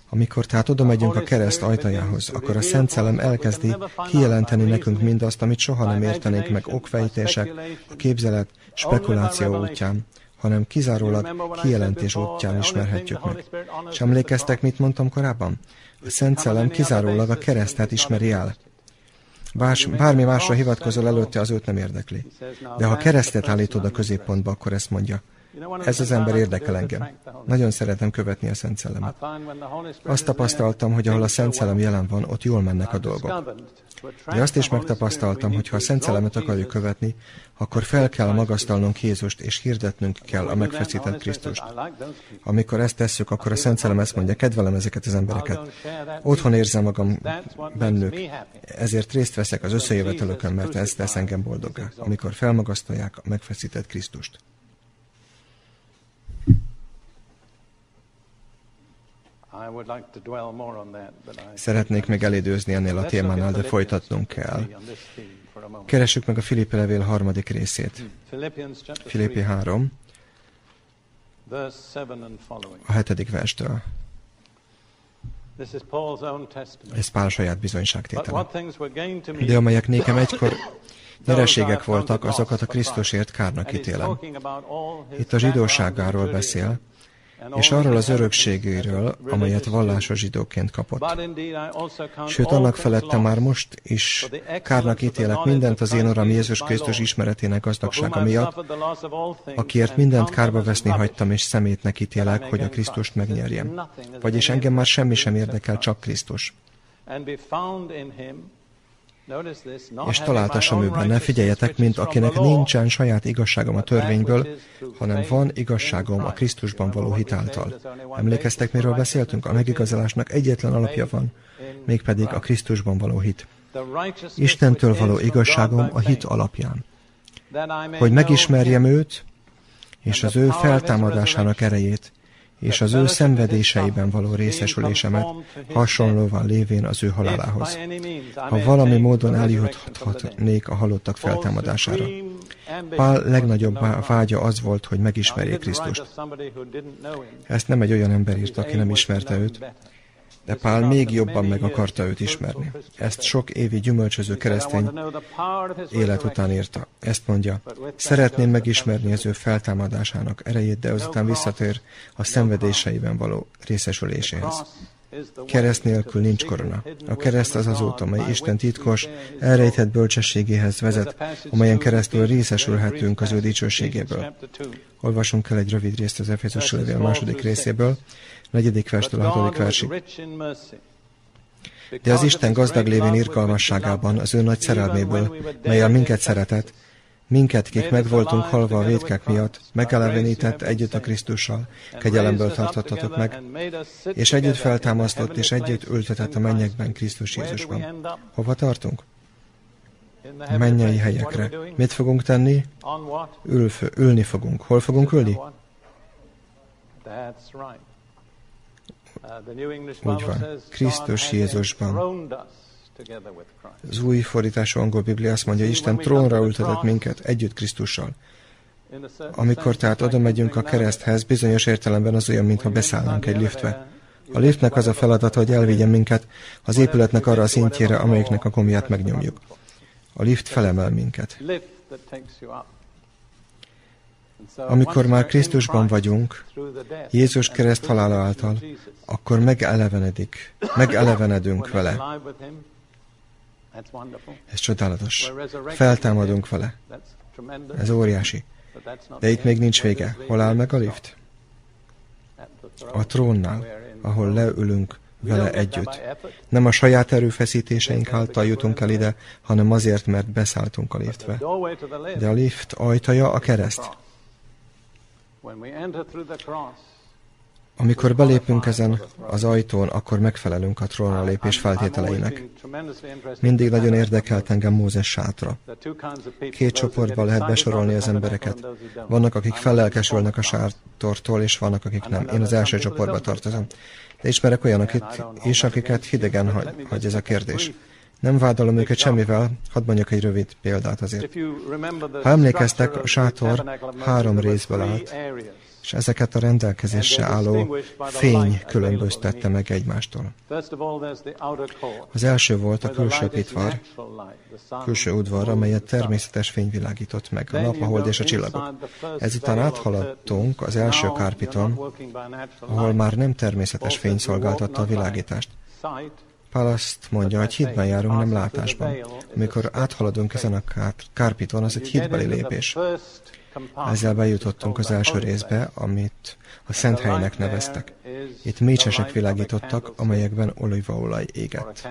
S1: Amikor tehát oda megyünk a kereszt ajtajához, akkor a Szent Szellem elkezdi kijelenteni nekünk mindazt, amit soha nem értenénk meg okfejtések, a képzelet, spekuláció útján, hanem kizárólag kijelentés útján ismerhetjük meg. És emlékeztek, mit mondtam korábban? A Szent Szellem kizárólag a keresztet ismeri el. Bás, bármi másra hivatkozol előtte, az őt nem érdekli. De ha keresztet állítod a középpontba, akkor ezt mondja. Ez az ember érdekel engem. Nagyon szeretem követni a Szent Szellemet. Azt tapasztaltam, hogy ahol a Szent Szellem jelen van, ott jól mennek a dolgok. De azt is megtapasztaltam, hogy ha a Szent Szellemet akarjuk követni, akkor fel kell magasztalnunk Jézust, és hirdetnünk kell a megfeszített Krisztust. Amikor ezt tesszük, akkor a Szent Szellem ezt mondja, kedvelem ezeket az embereket. Otthon érzem magam bennük, ezért részt veszek az összejövetelőkön, mert ez tesz engem boldoggá, amikor felmagasztalják a megfeszített Krisztust. Szeretnék még elidőzni ennél a témánál, de folytatnunk kell. Keressük meg a Filippi levél harmadik részét. Filippi 3, a hetedik verstől. Ez Pál saját bizonyságtétele. De amelyek nékem egykor nyereségek voltak, azokat a Krisztusért kárnak ítélem. Itt a zsidóságáról beszél, és arról az örökségéről, amelyet vallásos zsidóként kapott. Sőt, annak felette már most is kárnak ítélek mindent az én Uram Jézus Krisztus ismeretének gazdagsága miatt, akiért mindent kárba veszni hagytam, és szemétnek ítélek, hogy a Krisztust megnyerjem. Vagyis engem már semmi sem érdekel, csak Krisztus és találtassam ő benne, figyeljetek, mint akinek nincsen saját igazságom a törvényből, hanem van igazságom a Krisztusban való hitáltal. Emlékeztek, miről beszéltünk? A megigazolásnak egyetlen alapja van, mégpedig a Krisztusban való hit. Istentől való igazságom a hit alapján. Hogy megismerjem őt, és az ő feltámadásának erejét, és az ő szenvedéseiben való részesülésemet hasonlóan lévén az ő halálához. Ha valami módon eljuthatnék a halottak feltámadására. Pál legnagyobb vágya az volt, hogy megismerjék Krisztust. Ezt nem egy olyan ember írt, aki nem ismerte őt, de Pál még jobban meg akarta őt ismerni. Ezt sok évi gyümölcsöző keresztény élet után írta. Ezt mondja, szeretném megismerni az ő feltámadásának erejét, de azután visszatér a szenvedéseiben való részesüléséhez. Kereszt nélkül nincs korona. A kereszt az az út, amely Isten titkos, elrejtett bölcsességéhez vezet, amelyen keresztül részesülhetünk az ő dicsőségéből. Olvasunk el egy rövid részt az Efézus levél második részéből, negyedik verstől a hatodik versig. De az Isten gazdag lévén irgalmasságában, az ő nagy szerelméből, melyel minket szeretett, minket, kik meg voltunk halva a védkek miatt, megelevenített együtt a Krisztussal, kegyelemből tartottatok meg, és együtt feltámasztott, és együtt ültetett a mennyekben Krisztus Jézusban. Hova tartunk? A mennyei helyekre. Mit fogunk tenni? Ülfő, ülni fogunk. Hol fogunk ülni? Úgy van. Krisztus Jézusban. Az új fordítású angol Biblia azt mondja, Isten trónra ültetett minket együtt Krisztussal. Amikor tehát oda megyünk a kereszthez, bizonyos értelemben az olyan, mintha beszállnánk egy liftbe. A liftnek az a feladata, hogy elvigyen minket az épületnek arra a szintjére, amelyiknek a gombját megnyomjuk. A lift felemel minket. Amikor már Krisztusban vagyunk, Jézus kereszt halála által, akkor megelevenedik, megelevenedünk vele. Ez csodálatos. Feltámadunk vele. Ez óriási. De itt még nincs vége. Hol áll meg a lift? A trónnál, ahol leülünk vele együtt. Nem a saját erőfeszítéseink által jutunk el ide, hanem azért, mert beszálltunk a liftbe. De a lift ajtaja a kereszt. Amikor belépünk ezen az ajtón, akkor megfelelünk a trónra lépés feltételeinek. Mindig nagyon érdekelt engem Mózes sátra. Két csoportba lehet besorolni az embereket. Vannak, akik fellelkesülnek a sátortól, és vannak, akik nem. Én az első csoportba tartozom. De ismerek olyanok is, akiket hidegen hagy, hagy ez a kérdés. Nem vádolom őket semmivel, hadd mondjak egy rövid példát azért. Ha emlékeztek, a sátor három részből állt, és ezeket a rendelkezésre álló fény különböztette meg egymástól. Az első volt a külső pitvar, külső udvar, amelyet természetes fény világított meg, a nap, a hold és a csillagok. Ezután áthaladtunk az első kárpiton, ahol már nem természetes fény szolgáltatta a világítást. Pál azt mondja, hogy hitben járunk, nem látásban. Amikor áthaladunk ezen a kárpiton, az egy hitbeli lépés. Ezzel bejutottunk az első részbe, amit a Szent Helynek neveztek. Itt mécsesek világítottak, amelyekben olívaolaj égett.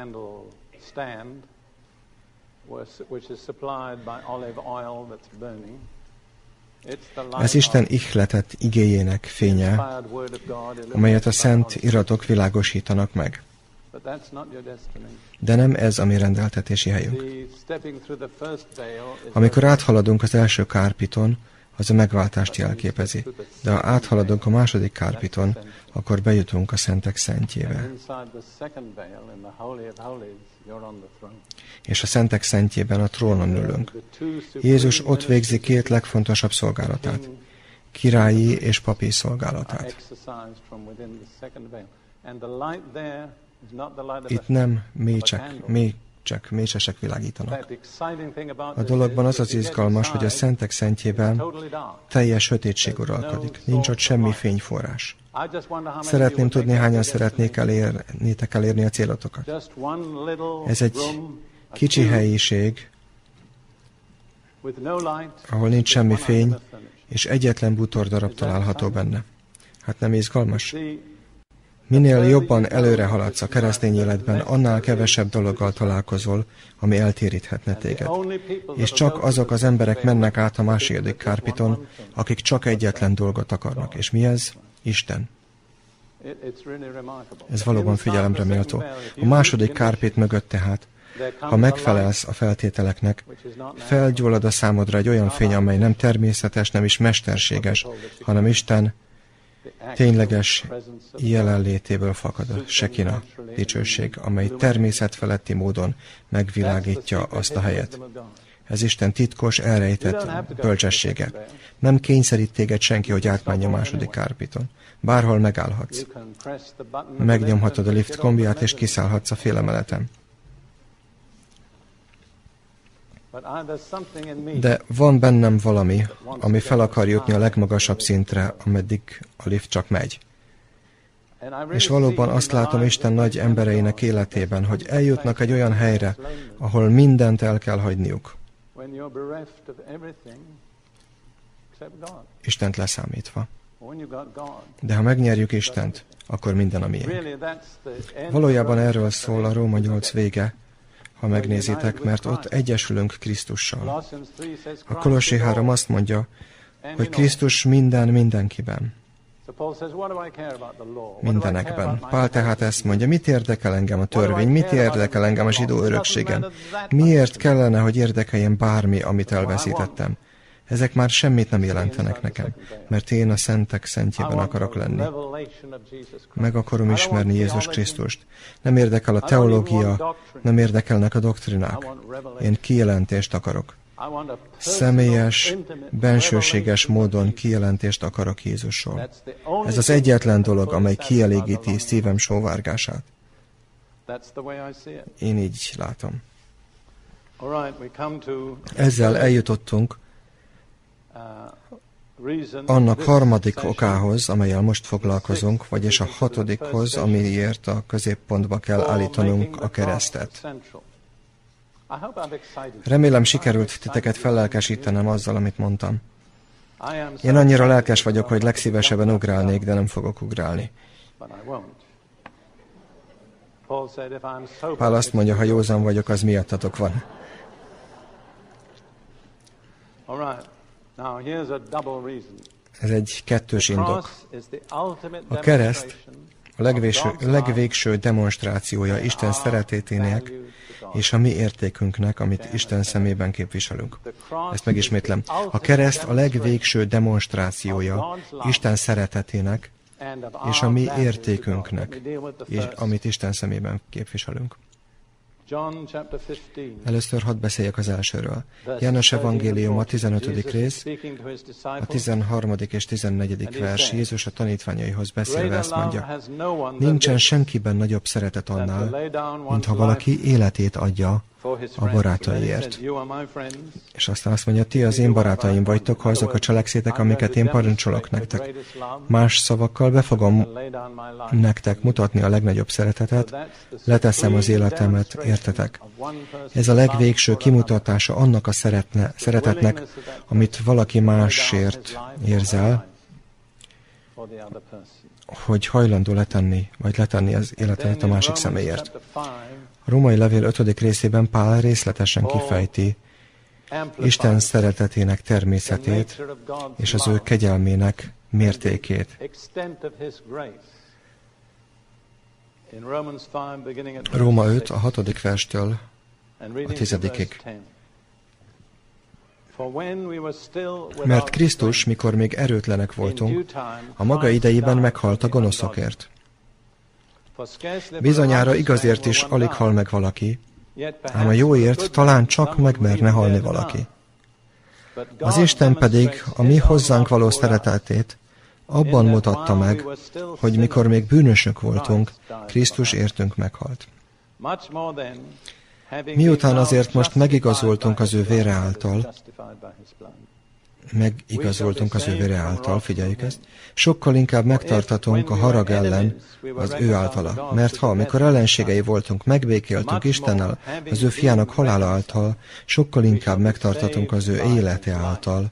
S1: Ez Isten ihletett igéjének fénye, amelyet a szent iratok világosítanak meg. De nem ez a mi rendeltetési helyünk. Amikor áthaladunk az első kárpiton, az a megváltást jelképezi. De ha áthaladunk a második kárpiton, akkor bejutunk a szentek szentjébe. És a szentek szentjében a trónon ülünk. Jézus ott végzi két legfontosabb szolgálatát, királyi és papi szolgálatát. Itt nem mécsek, mély, csak mécsesek világítanak. A dologban az az izgalmas, hogy a szentek szentjében teljes sötétség uralkodik. Nincs ott semmi fényforrás. Szeretném tudni, hányan szeretnék elérnétek elérni a célotokat. Ez egy kicsi helyiség, ahol nincs semmi fény, és egyetlen bútordarab található benne. Hát nem izgalmas? Minél jobban előre haladsz a keresztény életben, annál kevesebb dologgal találkozol, ami eltéríthetne téged. És csak azok az emberek mennek át a második kárpiton, akik csak egyetlen dolgot akarnak. És mi ez? Isten. Ez valóban figyelemre méltó. A második kárpit mögött tehát, ha megfelelsz a feltételeknek, felgyullad a számodra egy olyan fény, amely nem természetes, nem is mesterséges, hanem Isten tényleges jelenlétéből fakad a sekina dicsőség, amely természetfeletti módon megvilágítja azt a helyet. Ez Isten titkos, elrejtett bölcsessége. Nem kényszerít téged senki, hogy átmenj a második kárpiton. Bárhol megállhatsz. Megnyomhatod a lift kombját, és kiszállhatsz a félemeleten. De van bennem valami, ami fel akar jutni a legmagasabb szintre, ameddig a lift csak megy. És valóban azt látom Isten nagy embereinek életében, hogy eljutnak egy olyan helyre, ahol mindent el kell hagyniuk. Istent leszámítva. De ha megnyerjük Istent, akkor minden a miénk. Valójában erről szól a Róma 8 vége, ha megnézitek, mert ott egyesülünk Krisztussal. A Kolossi 3 azt mondja, hogy Krisztus minden mindenkiben. Mindenekben. Pál tehát ezt mondja, mit érdekel engem a törvény, mit érdekel engem a zsidó örökségen, miért kellene, hogy érdekeljen bármi, amit elveszítettem. Ezek már semmit nem jelentenek nekem, mert én a szentek szentjében akarok lenni. Meg akarom ismerni Jézus Krisztust. Nem érdekel a teológia, nem érdekelnek a doktrinák. Én kijelentést akarok. Személyes, bensőséges módon kijelentést akarok Jézusról. Ez az egyetlen dolog, amely kielégíti szívem sóvárgását. Én így látom. Ezzel eljutottunk annak harmadik okához, amelyel most foglalkozunk, vagyis a hatodikhoz, amiért a középpontba kell állítanunk a keresztet. Remélem sikerült titeket fellelkesítenem azzal, amit mondtam. Én annyira lelkes vagyok, hogy legszívesebben ugrálnék, de nem fogok ugrálni. Pál azt mondja, ha józan vagyok, az miattatok van. Ez egy kettős indok. A kereszt a legvégső, legvégső demonstrációja Isten szeretétének és a mi értékünknek, amit Isten szemében képviselünk. Ezt megismétlem. A kereszt a legvégső demonstrációja Isten szeretetének és a mi értékünknek, és amit Isten szemében képviselünk. Először hadd beszéljek az elsőről. János Evangélium a 15. rész, a 13. és 14. vers Jézus a tanítványaihoz beszélve ezt mondja. Nincsen senkiben nagyobb szeretet annál, mint ha valaki életét adja a barátaiért. És aztán azt mondja, ti az én barátaim vagytok, ha azok a cselekszétek, amiket én parancsolok nektek. Más szavakkal be fogom nektek mutatni a legnagyobb szeretetet, leteszem az életemet, értetek? Ez a legvégső kimutatása annak a szeretne, szeretetnek, amit valaki másért érzel, hogy hajlandó letenni, vagy letenni az életet a másik személyért. A római levél 5. részében Pál részletesen kifejti Isten szeretetének természetét és az ő kegyelmének mértékét. Róma 5, a 6. verstől a 10. Mert Krisztus, mikor még erőtlenek voltunk, a maga idejében meghalt a gonoszokért. Bizonyára igazért is alig hal meg valaki, ám a jóért talán csak megmerne halni valaki. Az Isten pedig a mi hozzánk való szeretetét abban mutatta meg, hogy mikor még bűnösök voltunk, Krisztus értünk meghalt. Miután azért most megigazoltunk az ő vére által, megigazoltunk az ő vére által, figyeljük ezt, sokkal inkább megtartatunk a harag ellen az ő általa. Mert ha, amikor ellenségei voltunk, megbékéltünk Istennel az ő fiának halála által, sokkal inkább megtartatunk az ő élete által,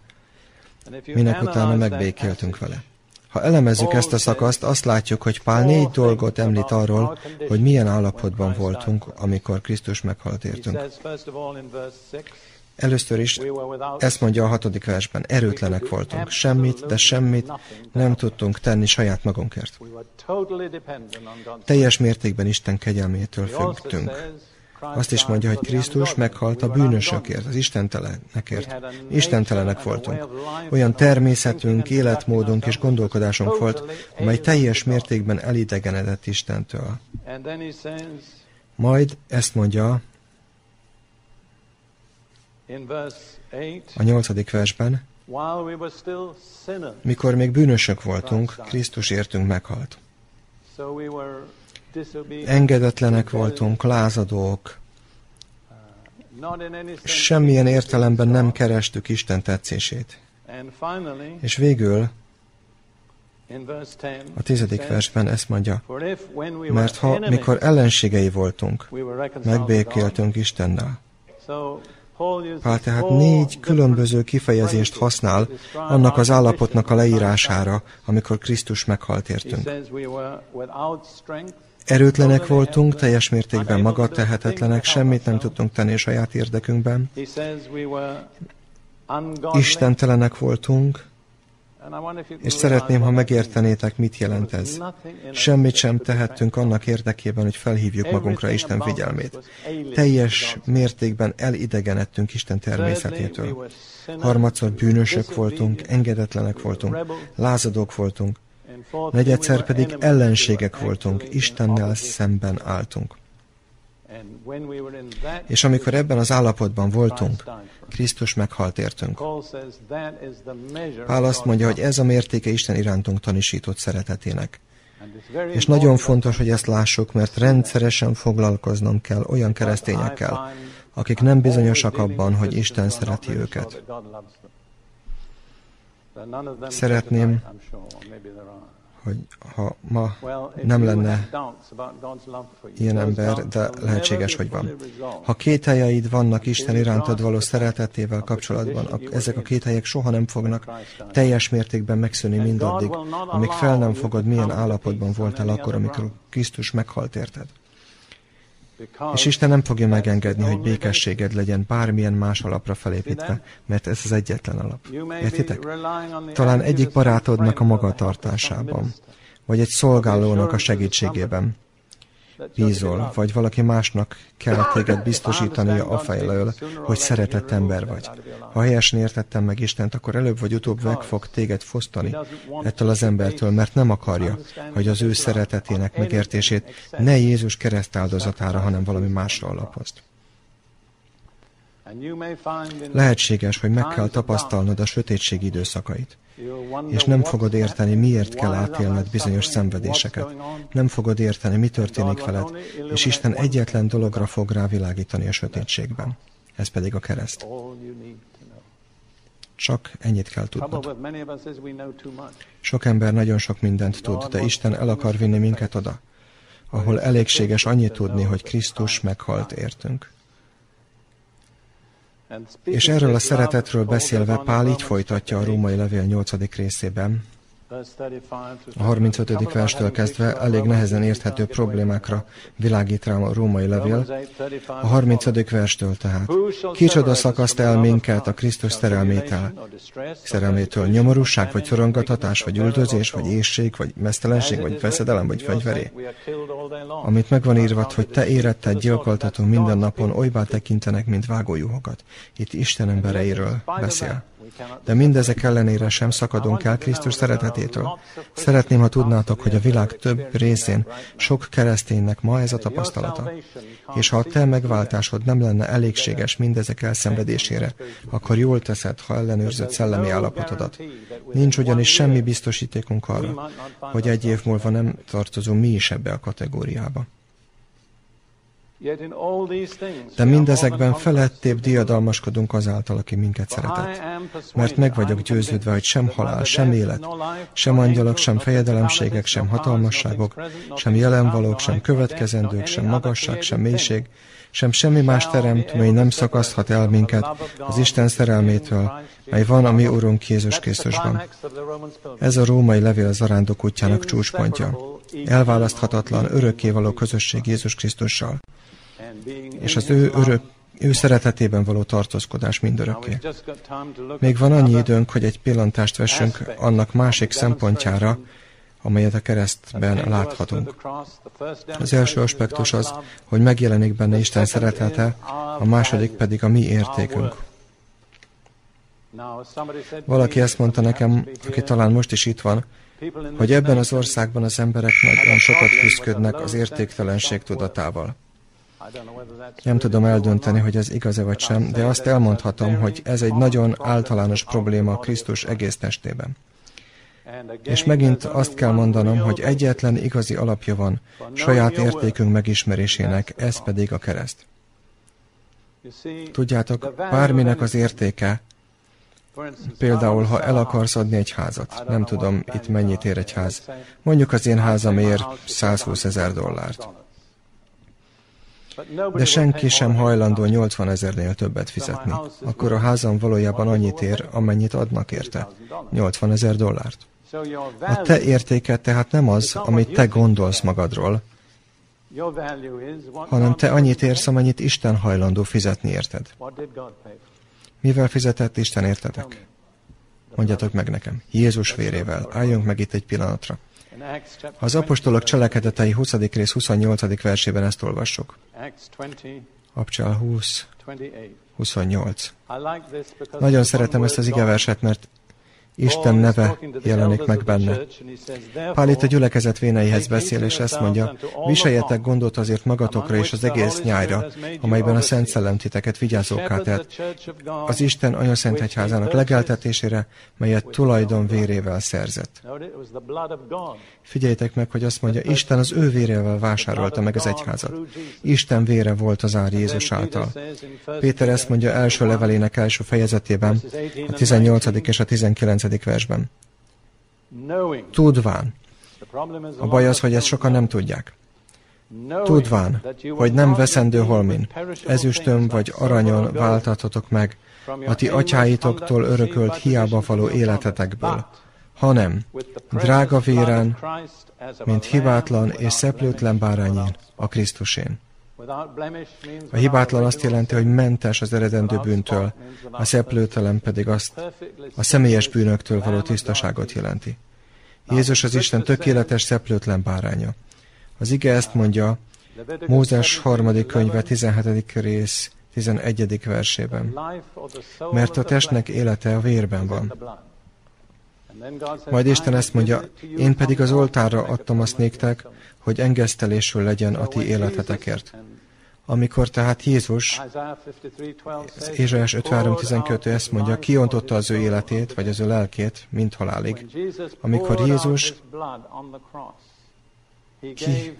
S1: minek utána megbékéltünk vele. Ha elemezzük ezt a szakaszt, azt látjuk, hogy Pál négy dolgot említ arról, hogy milyen állapotban voltunk, amikor Krisztus meghalt értünk. Először is ezt mondja a hatodik versben, erőtlenek voltunk, semmit, de semmit nem tudtunk tenni saját magunkért. Teljes mértékben Isten kegyelmétől függtünk. Azt is mondja, hogy Krisztus meghalt a bűnösökért, az istentelenekért. Istentelenek voltunk. Olyan természetünk, életmódunk és gondolkodásunk volt, amely teljes mértékben elidegenedett Istentől. Majd ezt mondja a nyolcadik versben, mikor még bűnösök voltunk, Krisztus értünk meghalt. Engedetlenek voltunk, lázadók, semmilyen értelemben nem kerestük Isten tetszését. És végül a tizedik versben ezt mondja, mert ha mikor ellenségei voltunk, megbékéltünk Istennel. Pál tehát négy különböző kifejezést használ annak az állapotnak a leírására, amikor Krisztus meghalt értünk. Erőtlenek voltunk, teljes mértékben magatehetetlenek, semmit nem tudtunk tenni saját érdekünkben. Istentelenek voltunk, és szeretném, ha megértenétek, mit jelent ez. Semmit sem tehettünk annak érdekében, hogy felhívjuk magunkra Isten figyelmét. Teljes mértékben elidegenedtünk Isten természetétől. Harmadszor bűnösök voltunk, engedetlenek voltunk, lázadók voltunk, negyedszer pedig ellenségek voltunk, Istennel szemben álltunk. És amikor ebben az állapotban voltunk, Krisztus meghalt értünk. Pál azt mondja, hogy ez a mértéke Isten irántunk tanisított szeretetének. És nagyon fontos, hogy ezt lássuk, mert rendszeresen foglalkoznom kell olyan keresztényekkel, akik nem bizonyosak abban, hogy Isten szereti őket. Szeretném, hogy ha ma nem lenne ilyen ember, de lehetséges, hogy van. Ha két helyeid vannak Isten irántad való szeretetével kapcsolatban, ezek a két helyek soha nem fognak teljes mértékben megszűnni mindaddig, amíg fel nem fogod, milyen állapotban voltál akkor, amikor Krisztus meghalt érted. És Isten nem fogja megengedni, hogy békességed legyen bármilyen más alapra felépítve, mert ez az egyetlen alap. Értitek? Talán egyik barátodnak a magatartásában, vagy egy szolgálónak a segítségében bízol, vagy valaki másnak kell téged biztosítania a fejlől, hogy szeretett ember vagy. Ha helyesen értettem meg Istent, akkor előbb vagy utóbb meg fog téged fosztani ettől az embertől, mert nem akarja, hogy az ő szeretetének megértését ne Jézus kereszt áldozatára, hanem valami másra alapozt. Lehetséges, hogy meg kell tapasztalnod a sötétség időszakait, és nem fogod érteni, miért kell átélned bizonyos szenvedéseket. Nem fogod érteni, mi történik veled, és Isten egyetlen dologra fog rávilágítani a sötétségben. Ez pedig a kereszt. Csak ennyit kell tudnod. Sok ember nagyon sok mindent tud, de Isten el akar vinni minket oda, ahol elégséges annyit tudni, hogy Krisztus meghalt értünk. És erről a szeretetről beszélve Pál így folytatja a római levél 8. részében, a 35. verstől kezdve elég nehezen érthető problémákra világít rám a római levél. A 30. verstől tehát. Kicsoda szakaszt el minket a Krisztus szerelmétől, szerelmétől nyomorúság, vagy szorongathatás, vagy üldözés, vagy ésség, vagy mesztelenség, vagy veszedelem, vagy fegyveré. Amit megvan írva, hogy te éretted gyilkoltatunk minden napon, olybá tekintenek, mint vágójuhokat. Itt Isten embereiről beszél. De mindezek ellenére sem szakadunk el Krisztus szeretetétől. Szeretném, ha tudnátok, hogy a világ több részén sok kereszténynek ma ez a tapasztalata. És ha a te megváltásod nem lenne elégséges mindezek elszenvedésére, akkor jól teszed, ha ellenőrzött szellemi állapotodat. Nincs ugyanis semmi biztosítékunk arra, hogy egy év múlva nem tartozunk mi is ebbe a kategóriába. De mindezekben felettébb diadalmaskodunk azáltal, aki minket szeretett. Mert meg vagyok győződve, hogy sem halál, sem élet, sem angyalok, sem fejedelemségek, sem hatalmasságok, sem jelenvalók, sem következendők, sem magasság, sem mélység, sem semmi más teremtmény nem szakaszthat el minket az Isten szerelmétől, mely van a mi Urunk Jézus Krisztusban. Ez a római levél zarándok útjának csúcspontja. Elválaszthatatlan, örökkévaló közösség Jézus Krisztussal és az ő örök ő szeretetében való tartózkodás mindörökké. Még van annyi időnk, hogy egy pillantást vessünk annak másik szempontjára, amelyet a keresztben láthatunk. Az első aspektus az, hogy megjelenik benne Isten szeretete, a második pedig a mi értékünk. Valaki ezt mondta nekem, aki talán most is itt van, hogy ebben az országban az emberek nagyon sokat küzdködnek az értéktelenség tudatával. Nem tudom eldönteni, hogy ez igaz-e vagy sem, de azt elmondhatom, hogy ez egy nagyon általános probléma Krisztus egész testében. És megint azt kell mondanom, hogy egyetlen igazi alapja van saját értékünk megismerésének, ez pedig a kereszt. Tudjátok, bárminek az értéke, Például, ha el akarsz adni egy házat, nem tudom, itt mennyit ér egy ház. Mondjuk az én házam ér 120 ezer dollárt de senki sem hajlandó 80 ezernél többet fizetni. Akkor a házam valójában annyit ér, amennyit adnak érte. 80 ezer dollárt. A te értéked tehát nem az, amit te gondolsz magadról, hanem te annyit érsz, amennyit Isten hajlandó fizetni érted. Mivel fizetett Isten értetek? Mondjatok meg nekem. Jézus vérével. Álljunk meg itt egy pillanatra. Az apostolok cselekedetei 20. rész 28. versében ezt olvassuk. Abcsál 20, 28. Nagyon szeretem ezt az igeverset, mert Isten neve jelenik meg benne. Pál itt a gyülekezet véneihez beszél, és ezt mondja, viseljetek gondot azért magatokra és az egész nyájra, amelyben a Szent Szellem titeket vigyázóká tett, az Isten Anyaszent Egyházának legeltetésére, melyet tulajdon vérével szerzett. Figyeljétek meg, hogy azt mondja, Isten az ő vérével vásárolta meg az egyházat. Isten vére volt az ár Jézus által. Péter ezt mondja első levelének első fejezetében, a 18. és a 19 kilencedik versben. Tudván. A baj az, hogy ezt sokan nem tudják. Tudván, hogy nem veszendő holmin, ezüstön vagy aranyon váltatotok meg, a ti atyáitoktól örökölt hiába való életetekből, hanem drága véren, mint hibátlan és szeplőtlen bárányén, a Krisztusén. A hibátlan azt jelenti, hogy mentes az eredendő bűntől, a szeplőtelen pedig azt a személyes bűnöktől való tisztaságot jelenti. Jézus az Isten tökéletes szeplőtlen báránya. Az ige ezt mondja, Mózes harmadik könyve 17. rész 11. versében. Mert a testnek élete a vérben van. Majd Isten ezt mondja, én pedig az oltárra adtam azt néktek, hogy engesztelésül legyen a ti életetekért. Amikor tehát Jézus, Ézsaiás 53.12 ezt mondja, kiontotta az ő életét, vagy az ő lelkét, mint halálig. Amikor Jézus ki,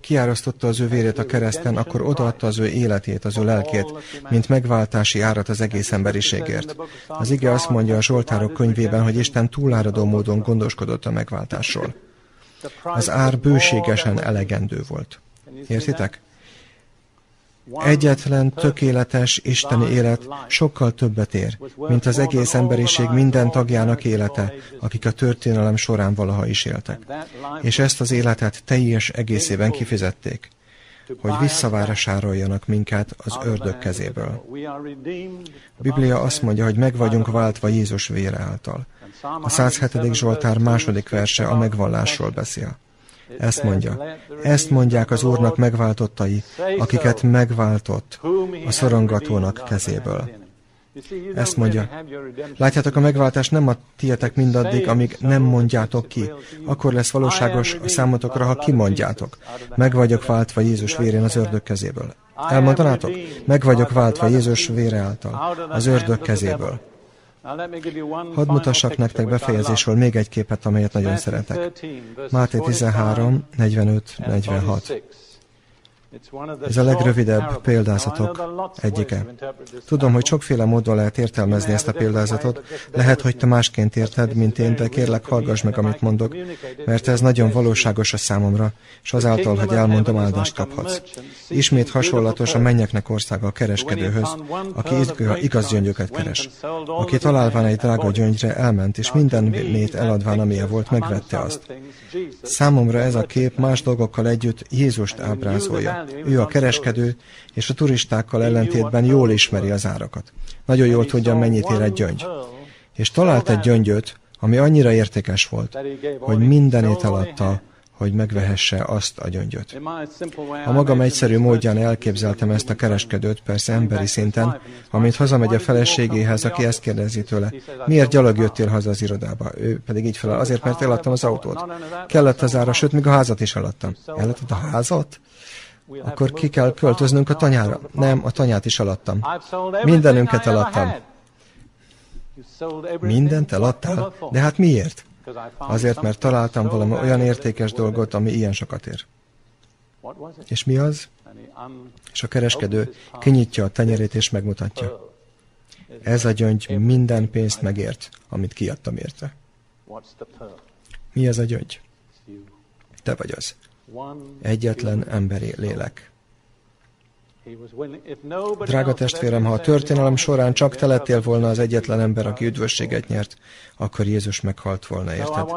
S1: kiárasztotta az ő vérét a kereszten, akkor odaadta az ő életét, az ő lelkét, mint megváltási árat az egész emberiségért. Az ige azt mondja a Zsoltárok könyvében, hogy Isten túláradó módon gondoskodott a megváltásról. Az ár bőségesen elegendő volt. Értitek? Egyetlen tökéletes isteni élet sokkal többet ér, mint az egész emberiség minden tagjának élete, akik a történelem során valaha is éltek. És ezt az életet teljes egészében kifizették, hogy visszavárasároljanak minket az ördög kezéből. Biblia azt mondja, hogy meg vagyunk váltva Jézus vére által. A 107. Zsoltár második verse a megvallásról beszél. Ezt mondja. Ezt mondják az Úrnak megváltottai, akiket megváltott a szorongatónak kezéből. Ezt mondja. Látjátok, a megváltás nem a tietek mindaddig, amíg nem mondjátok ki. Akkor lesz valóságos a számotokra, ha kimondjátok. Meg vagyok váltva Jézus vérén az ördög kezéből. Elmondanátok? Meg vagyok váltva Jézus vére által, az ördög kezéből. Hadd mutassak nektek befejezésről még egy képet, amelyet nagyon szeretek. Máté 13, 45, 46. Ez a legrövidebb példázatok egyike. Tudom, hogy sokféle módon lehet értelmezni ezt a példázatot. Lehet, hogy te másként érted, mint én, de kérlek, hallgass meg, amit mondok, mert ez nagyon valóságos a számomra, és azáltal, hogy elmondom, áldást kaphatsz. Ismét hasonlatos a mennyeknek országa a kereskedőhöz, aki igaz gyöngyöket keres. Aki találván egy drága gyöngyre elment, és minden mét eladván, amilyen volt, megvette azt. Számomra ez a kép más dolgokkal együtt Jézust ábrázolja. Ő a kereskedő, és a turistákkal ellentétben jól ismeri az árakat. Nagyon jól tudja, mennyit ér egy gyöngy. És talált egy gyöngyöt, ami annyira értékes volt, hogy mindenét eladta, hogy megvehesse azt a gyöngyöt. A magam egyszerű módján elképzeltem ezt a kereskedőt, persze emberi szinten, amint hazamegy a feleségéhez, aki ezt kérdezi tőle. Miért gyalog jöttél haza az irodába? Ő pedig így felel, azért, mert eladtam az autót. Kellett az ára, sőt, még a házat is eladtam. Eladtad a házat? Akkor ki kell költöznünk a tanyára. Nem, a tanyát is eladtam. Mindenünket eladtam. Mindent eladtál? De hát miért? Azért, mert találtam valami olyan értékes dolgot, ami ilyen sokat ér. És mi az? És a kereskedő kinyitja a tenyerét és megmutatja. Ez a gyöngy minden pénzt megért, amit kiadtam érte. Mi ez a gyöngy? Te vagy az egyetlen emberi lélek. Drága testvérem, ha a történelem során csak te lettél volna az egyetlen ember, aki üdvösséget nyert, akkor Jézus meghalt volna, érted?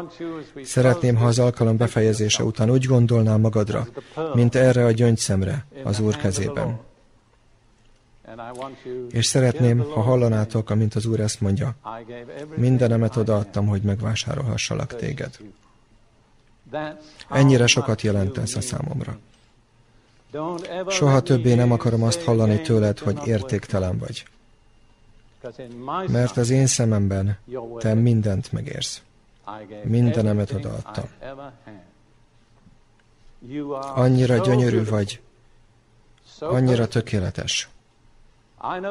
S1: Szeretném, ha az alkalom befejezése után úgy gondolnál magadra, mint erre a gyöngyszemre az Úr kezében. És szeretném, ha hallanátok, amint az Úr ezt mondja, mindenemet odaadtam, hogy megvásárolhassalak téged. Ennyire sokat jelent ez a számomra. Soha többé nem akarom azt hallani tőled, hogy értéktelen vagy. Mert az én szememben te mindent megérsz. Mindenemet odaadtam. Annyira gyönyörű vagy, annyira tökéletes.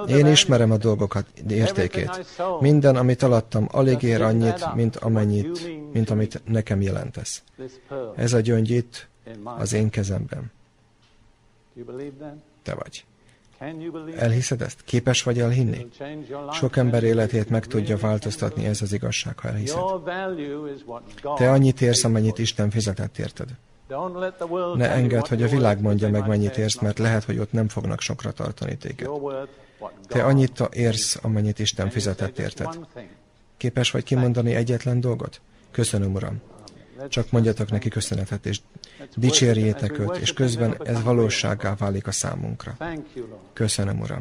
S1: Én ismerem a dolgokat értékét. Minden, amit alattam, alig ér annyit, mint amennyit, mint amit nekem jelentesz. Ez a gyöngy itt, az én kezemben. Te vagy. Elhiszed ezt? Képes vagy elhinni? Sok ember életét meg tudja változtatni ez az igazság, ha elhiszed. Te annyit érsz, amennyit Isten fizetett érted. Ne engedd, hogy a világ mondja meg, mennyit érsz, mert lehet, hogy ott nem fognak sokra tartani téged. Te annyit érsz, amennyit Isten fizetett érted. Képes vagy kimondani egyetlen dolgot? Köszönöm, Uram. Csak mondjatok neki köszönetet, és dicsérjétek őt, és közben ez valóságá válik a számunkra. Köszönöm, Uram.